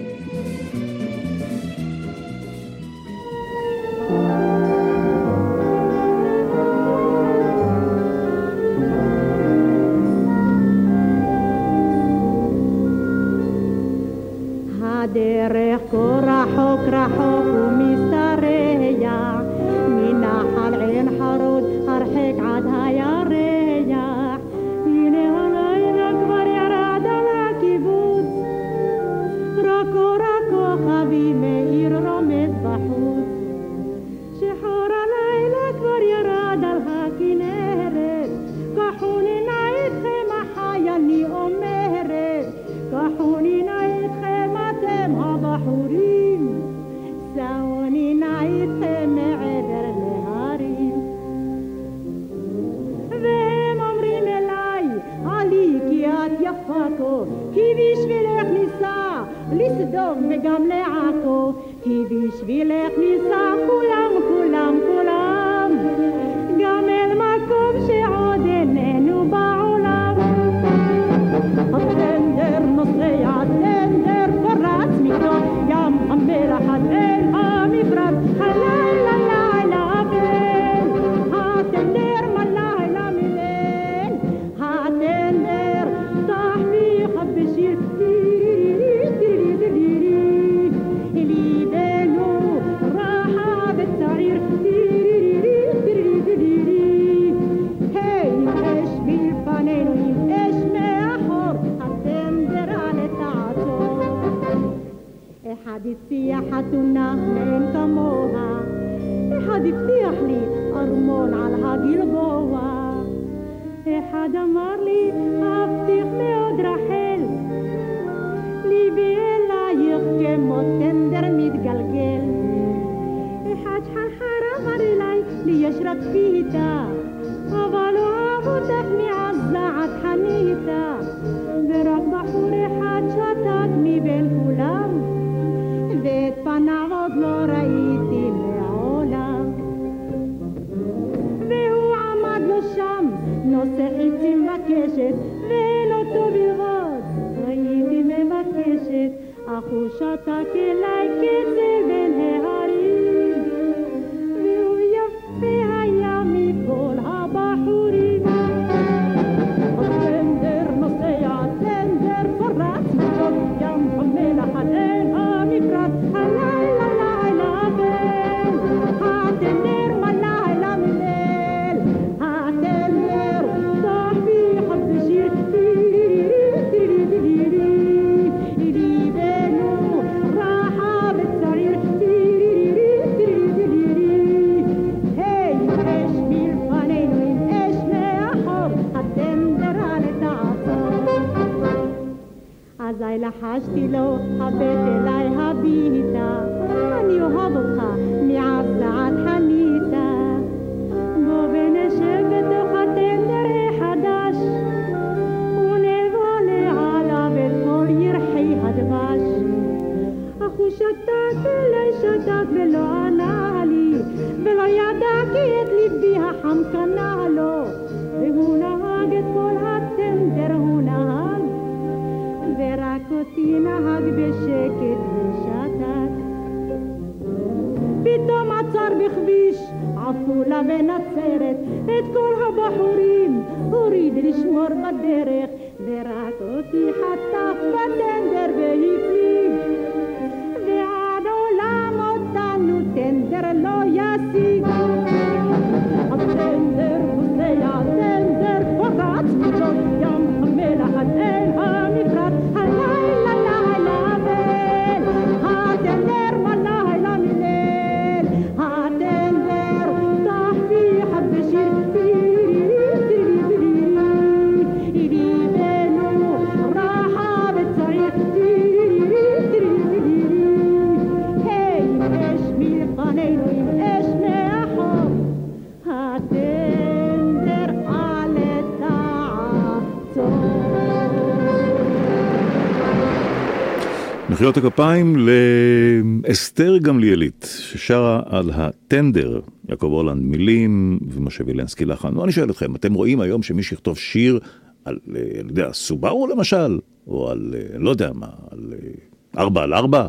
Speaker 1: מחיאות הכפיים לאסתר גמליאלית, ששרה על הטנדר, יעקב הולנד מילים ומשה וילנסקי לחן. נו, אני שואל אתכם, אתם רואים היום שמי שיכתוב שיר על, אה, אני יודע, סובארו למשל, או על, אה, לא יודע מה, על אה, ארבע על ארבע?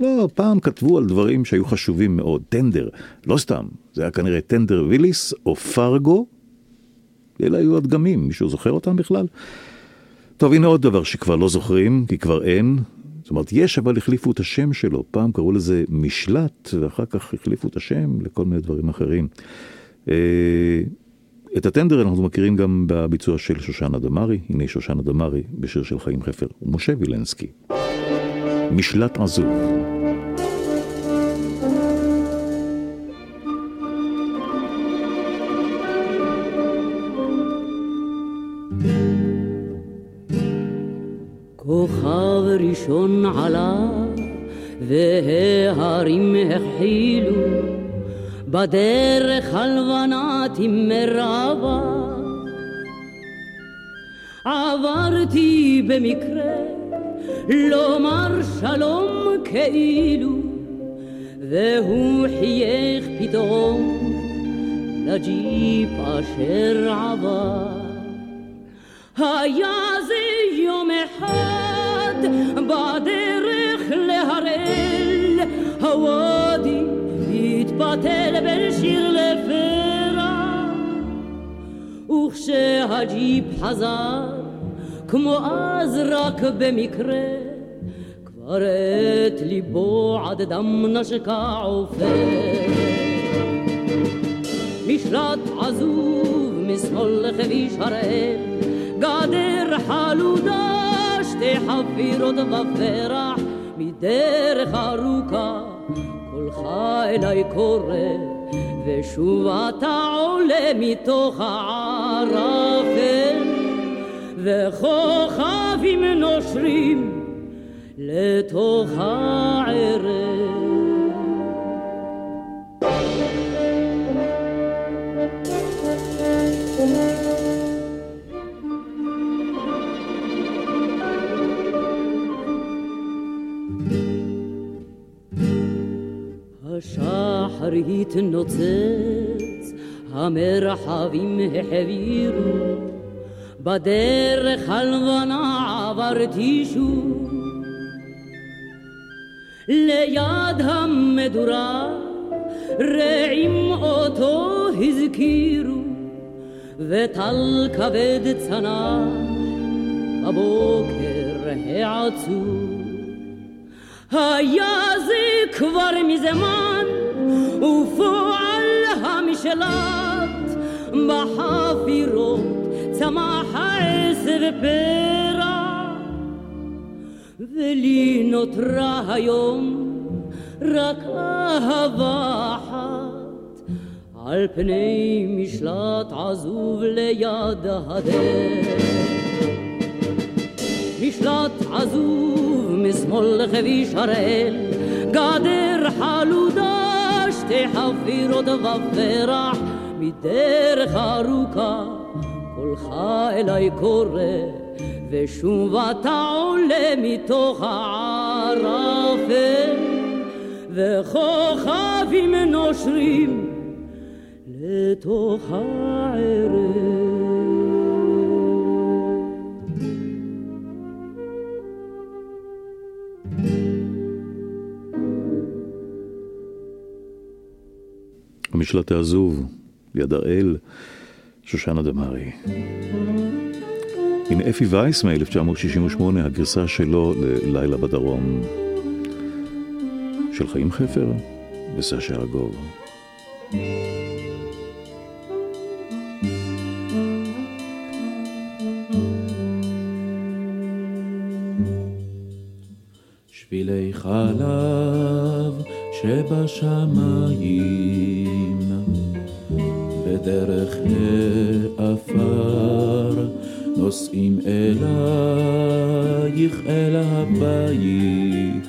Speaker 1: לא, פעם כתבו על דברים שהיו חשובים מאוד. טנדר, לא סתם, זה היה כנראה טנדר ויליס או פרגו. אלה היו הדגמים, מישהו זוכר אותם בכלל? טוב, הנה עוד דבר שכבר לא זוכרים, כי כבר אין. זאת אומרת, יש, אבל החליפו את השם שלו. פעם קראו לזה משלט, ואחר כך החליפו את השם לכל מיני דברים אחרים. אה, את הטנדר אנחנו מכירים גם בביצוע של שושנה דמארי. הנה שושנה דמארי בשיר של חיים חפר ומשה וילנסקי. משלט עזוב.
Speaker 5: כוכב ראשון עלה וההרים הכחילו. בדרך הלבנה תמרבה עברתי במקרה לומר שלום כאילו והוא חייך פתאום לג'יפ אשר עבר היה זה יום אחד בדרך להראל הוואדי התפתל בין שיר לפרע וכשהג'יפ חזר כמו אז רק במקרה כבר את ליבו עד דם נשקה עופר משלט עזוב משמאל לכביש הראל גדר חלודה שתי חפירות בפרח מדרך ארוכה קולך אליי קורא ושוב אתה עולה מתוך הערפל וכוכבים נושרים לתוך הערב השחר התנוצץ, המרחבים החבירו, בדרך הלבנה עברתי שוב. ליד המדורה רעים אותו הזכירו, וטל כבד צנח בבוקר העצוב. היה זה כבר מזמן, ופועל המשלט בחפירות צמח העץ ופרע, ולי נותרה היום רק אהבה אחת על פני משלט עזוב ליד הדרך. משלט עזוב משמאל לכביש הראל, גדר חלודה, שתי חפירות ופרח, מדרך ארוכה, קולך אליי קורא, ושוב אתה עולה מתוך הערפל, וכוכבים נושרים לתוך הערב.
Speaker 1: המשלט העזוב, יד הראל, שושנה דמארי. הנה אפי וייס מ-1968, הגרסה שלו ללילה בדרום, של חיים חפר וסשה ארגוב.
Speaker 35: שבילי חלב שבשמיים בדרך העפר נוסעים אלייך אל הבית.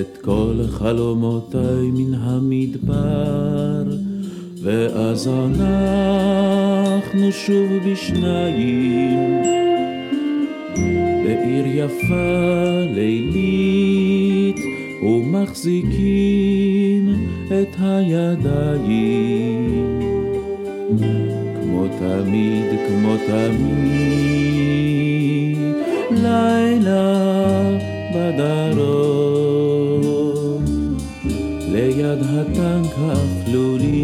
Speaker 35: את כל חלומותיי מן המדבר ואז אנחנו שוב בשניים. בעיר יפה לילית ומחזיקים את הידיים. כמו תמיד, כמו תמיד, לילה בדרום, ליד הטנק האפלולי,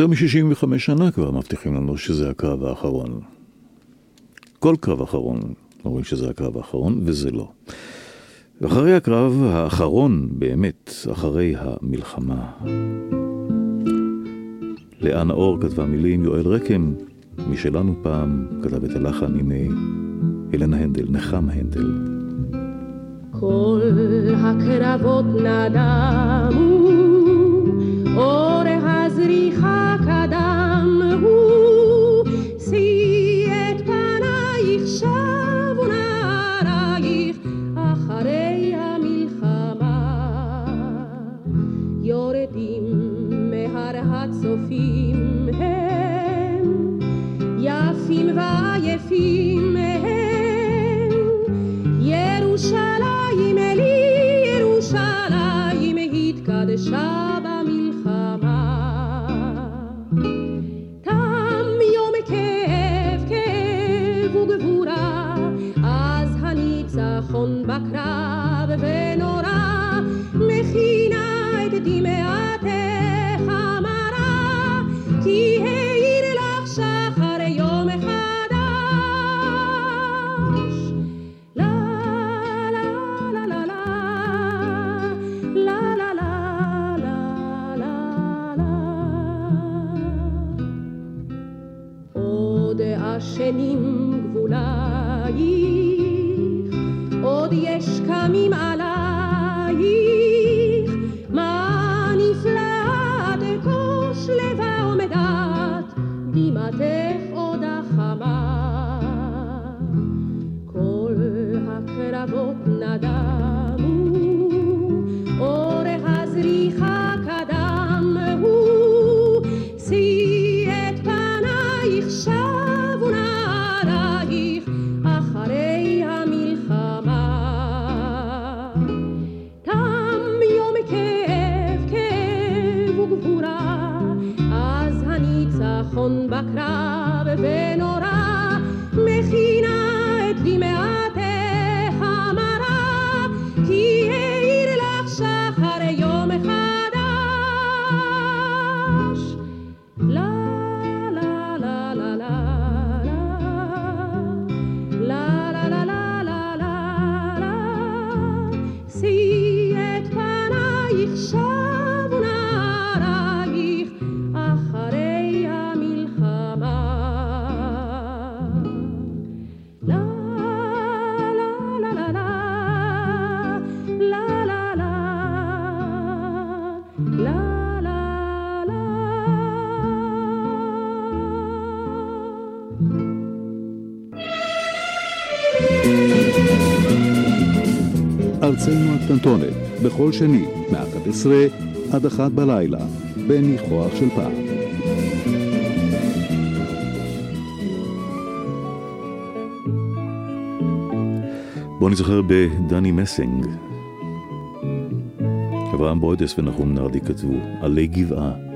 Speaker 36: יותר מ-65 שנה כבר מבטיחים לנו שזה הקרב האחרון. כל קרב אחרון אומרים שזה הקרב האחרון, וזה לא. ואחרי הקרב האחרון, באמת, אחרי המלחמה, לאה נאור כתבה מילים, יואל רקם, משלנו פעם, כתב את הלחן, הנה אלנה הנדל, נחם הנדל.
Speaker 37: כל הקרבות נדמו, הזריחה קדם הוא, שיא את פנייך שבו נערייך אחרי המלחמה. יורדים מהר הצופים הם, יפים ועייפים הם, ירושלים אלי ירושלים התקדשה
Speaker 9: מ-11 עד 1 בלילה, בניחוח של פעם.
Speaker 36: בואו נזכר בדני מסינג. אברהם ברוידס ונחום נרדי כתבו עלי גבעה.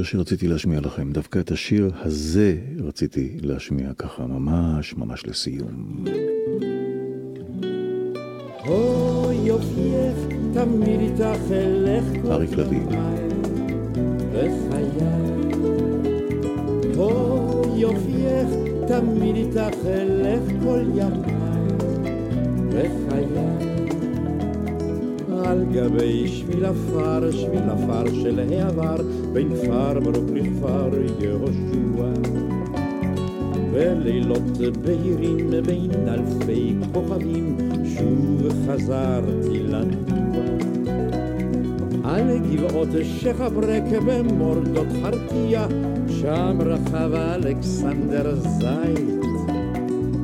Speaker 1: השיר שרציתי להשמיע לכם. דווקא את השיר הזה רציתי להשמיע ככה, ממש ממש לסיום. אריק
Speaker 21: יופייך, תמיד איתך אלך כל ימיי שביל עפר, שביל עפר של העבר, בין כפר ברוך לכפר יהושע. בלילות בהירים בין אלפי כוכבים, שוב חזרתי לנוע. על גבעות שחברק במורדות חרטיה, שם רכב אלכסנדר זית.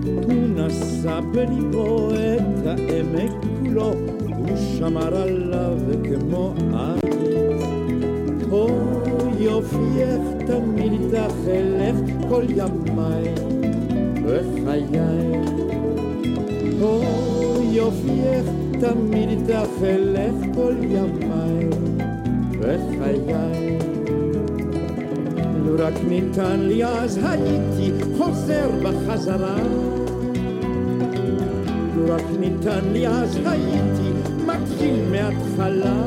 Speaker 21: הוא נשא בליבו את העמק כולו, שמר עליו כמו עית. הו יופייך תמיד תחלך כל ימיי וחיי. הו יופייך תמיד תחלך כל ימיי וחיי. לו רק ניתן לי אז הייתי חוזר בחזרה. לו רק ניתן לי אז הייתי מתחיל מההתחלה.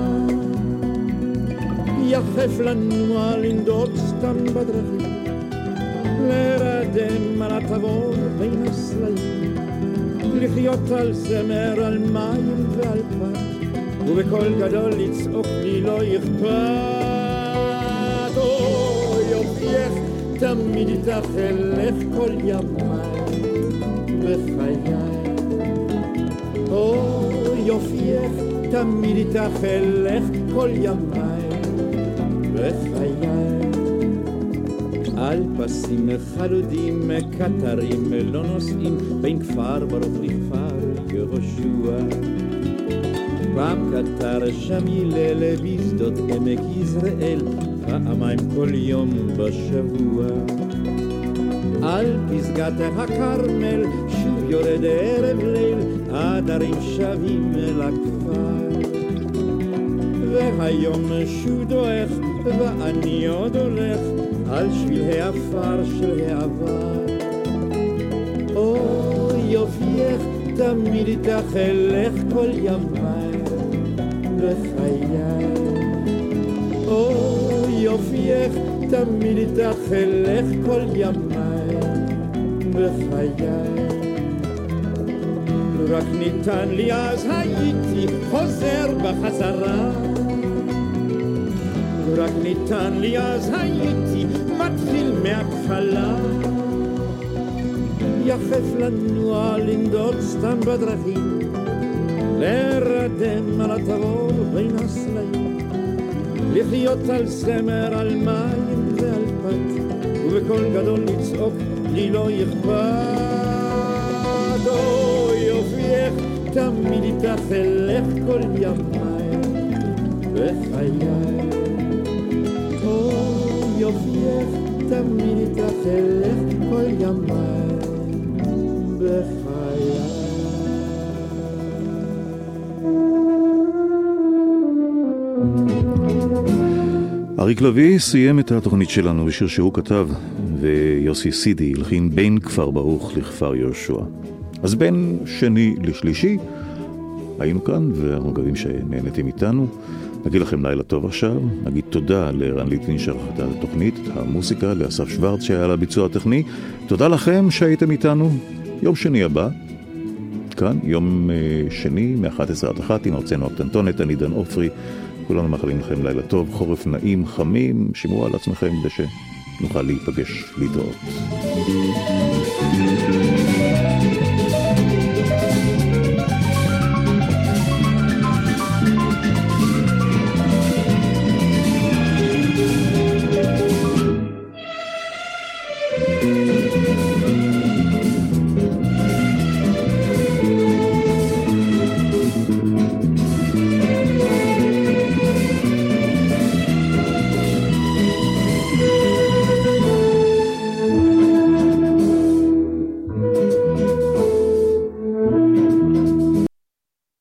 Speaker 21: יחף לנוע לנדוד סתם בדרכים, להירדם על התבור בין הסלעים, לחיות על זמר, על מים ועל פת, ובקול גדול לצעוק לי לא אכפת. אוי יופייך תמיד איתך אלך כל ימיי וחיי. אוי יופייך תמיד איתך אלך כל ימיי וחיי. על פסים חלודים קטרים לא נוסעים בין כפר ברוך לכפר יהושע. פעם קטר שם הלל בשדות עמק יזרעאל, פעמיים כל יום בשבוע. על פסגת הכרמל שוב יורד ערב ליל, עדרים שבים אל הכפר. והיום שוב דועך, ואני עוד הולך על שביל העפר של העבר. אוי יופייך, תמיד איתך אלך כל ימיי וחיי. אוי יופייך, תמיד איתך אלך כל ימיי וחיי. רק ניתן לי אז הייתי חוזר בחזרה. רק ניתן לי אז הייתי מתחיל מההתחלה. יחף לנוע לנדוד סתם בדרכים, להירדם על התבור בין הסלעים, לחיות על זמר, על מים ועל פת, ובקול גדול לצעוק לי לא אכפת. תמיד איתך אלך כל ימיי וחיי. אוי יופייך תמיד איתך אלך כל ימיי בחיי.
Speaker 1: אריק לביא סיים את התוכנית שלנו בשיר שהוא כתב, ויוסי סידי הלחין בין כפר ברוך לכפר יהושע. אז בין שני לשלישי היינו כאן, ואנחנו מקווים שנהנתם איתנו. נגיד לכם לילה טוב עכשיו, נגיד תודה לרן ליטבין שערך את התוכנית, המוסיקה, לאסף שוורץ שהיה על הביצוע הטכני. תודה לכם שהייתם איתנו. יום שני הבא, כאן, יום שני, מ-11 עד 1, עם ארצנו הקטנטונת, אני דן עופרי. כולנו מאחלים לכם לילה טוב, חורף נעים, חמים, שמרו על עצמכם כדי שנוכל להיפגש, להתראות.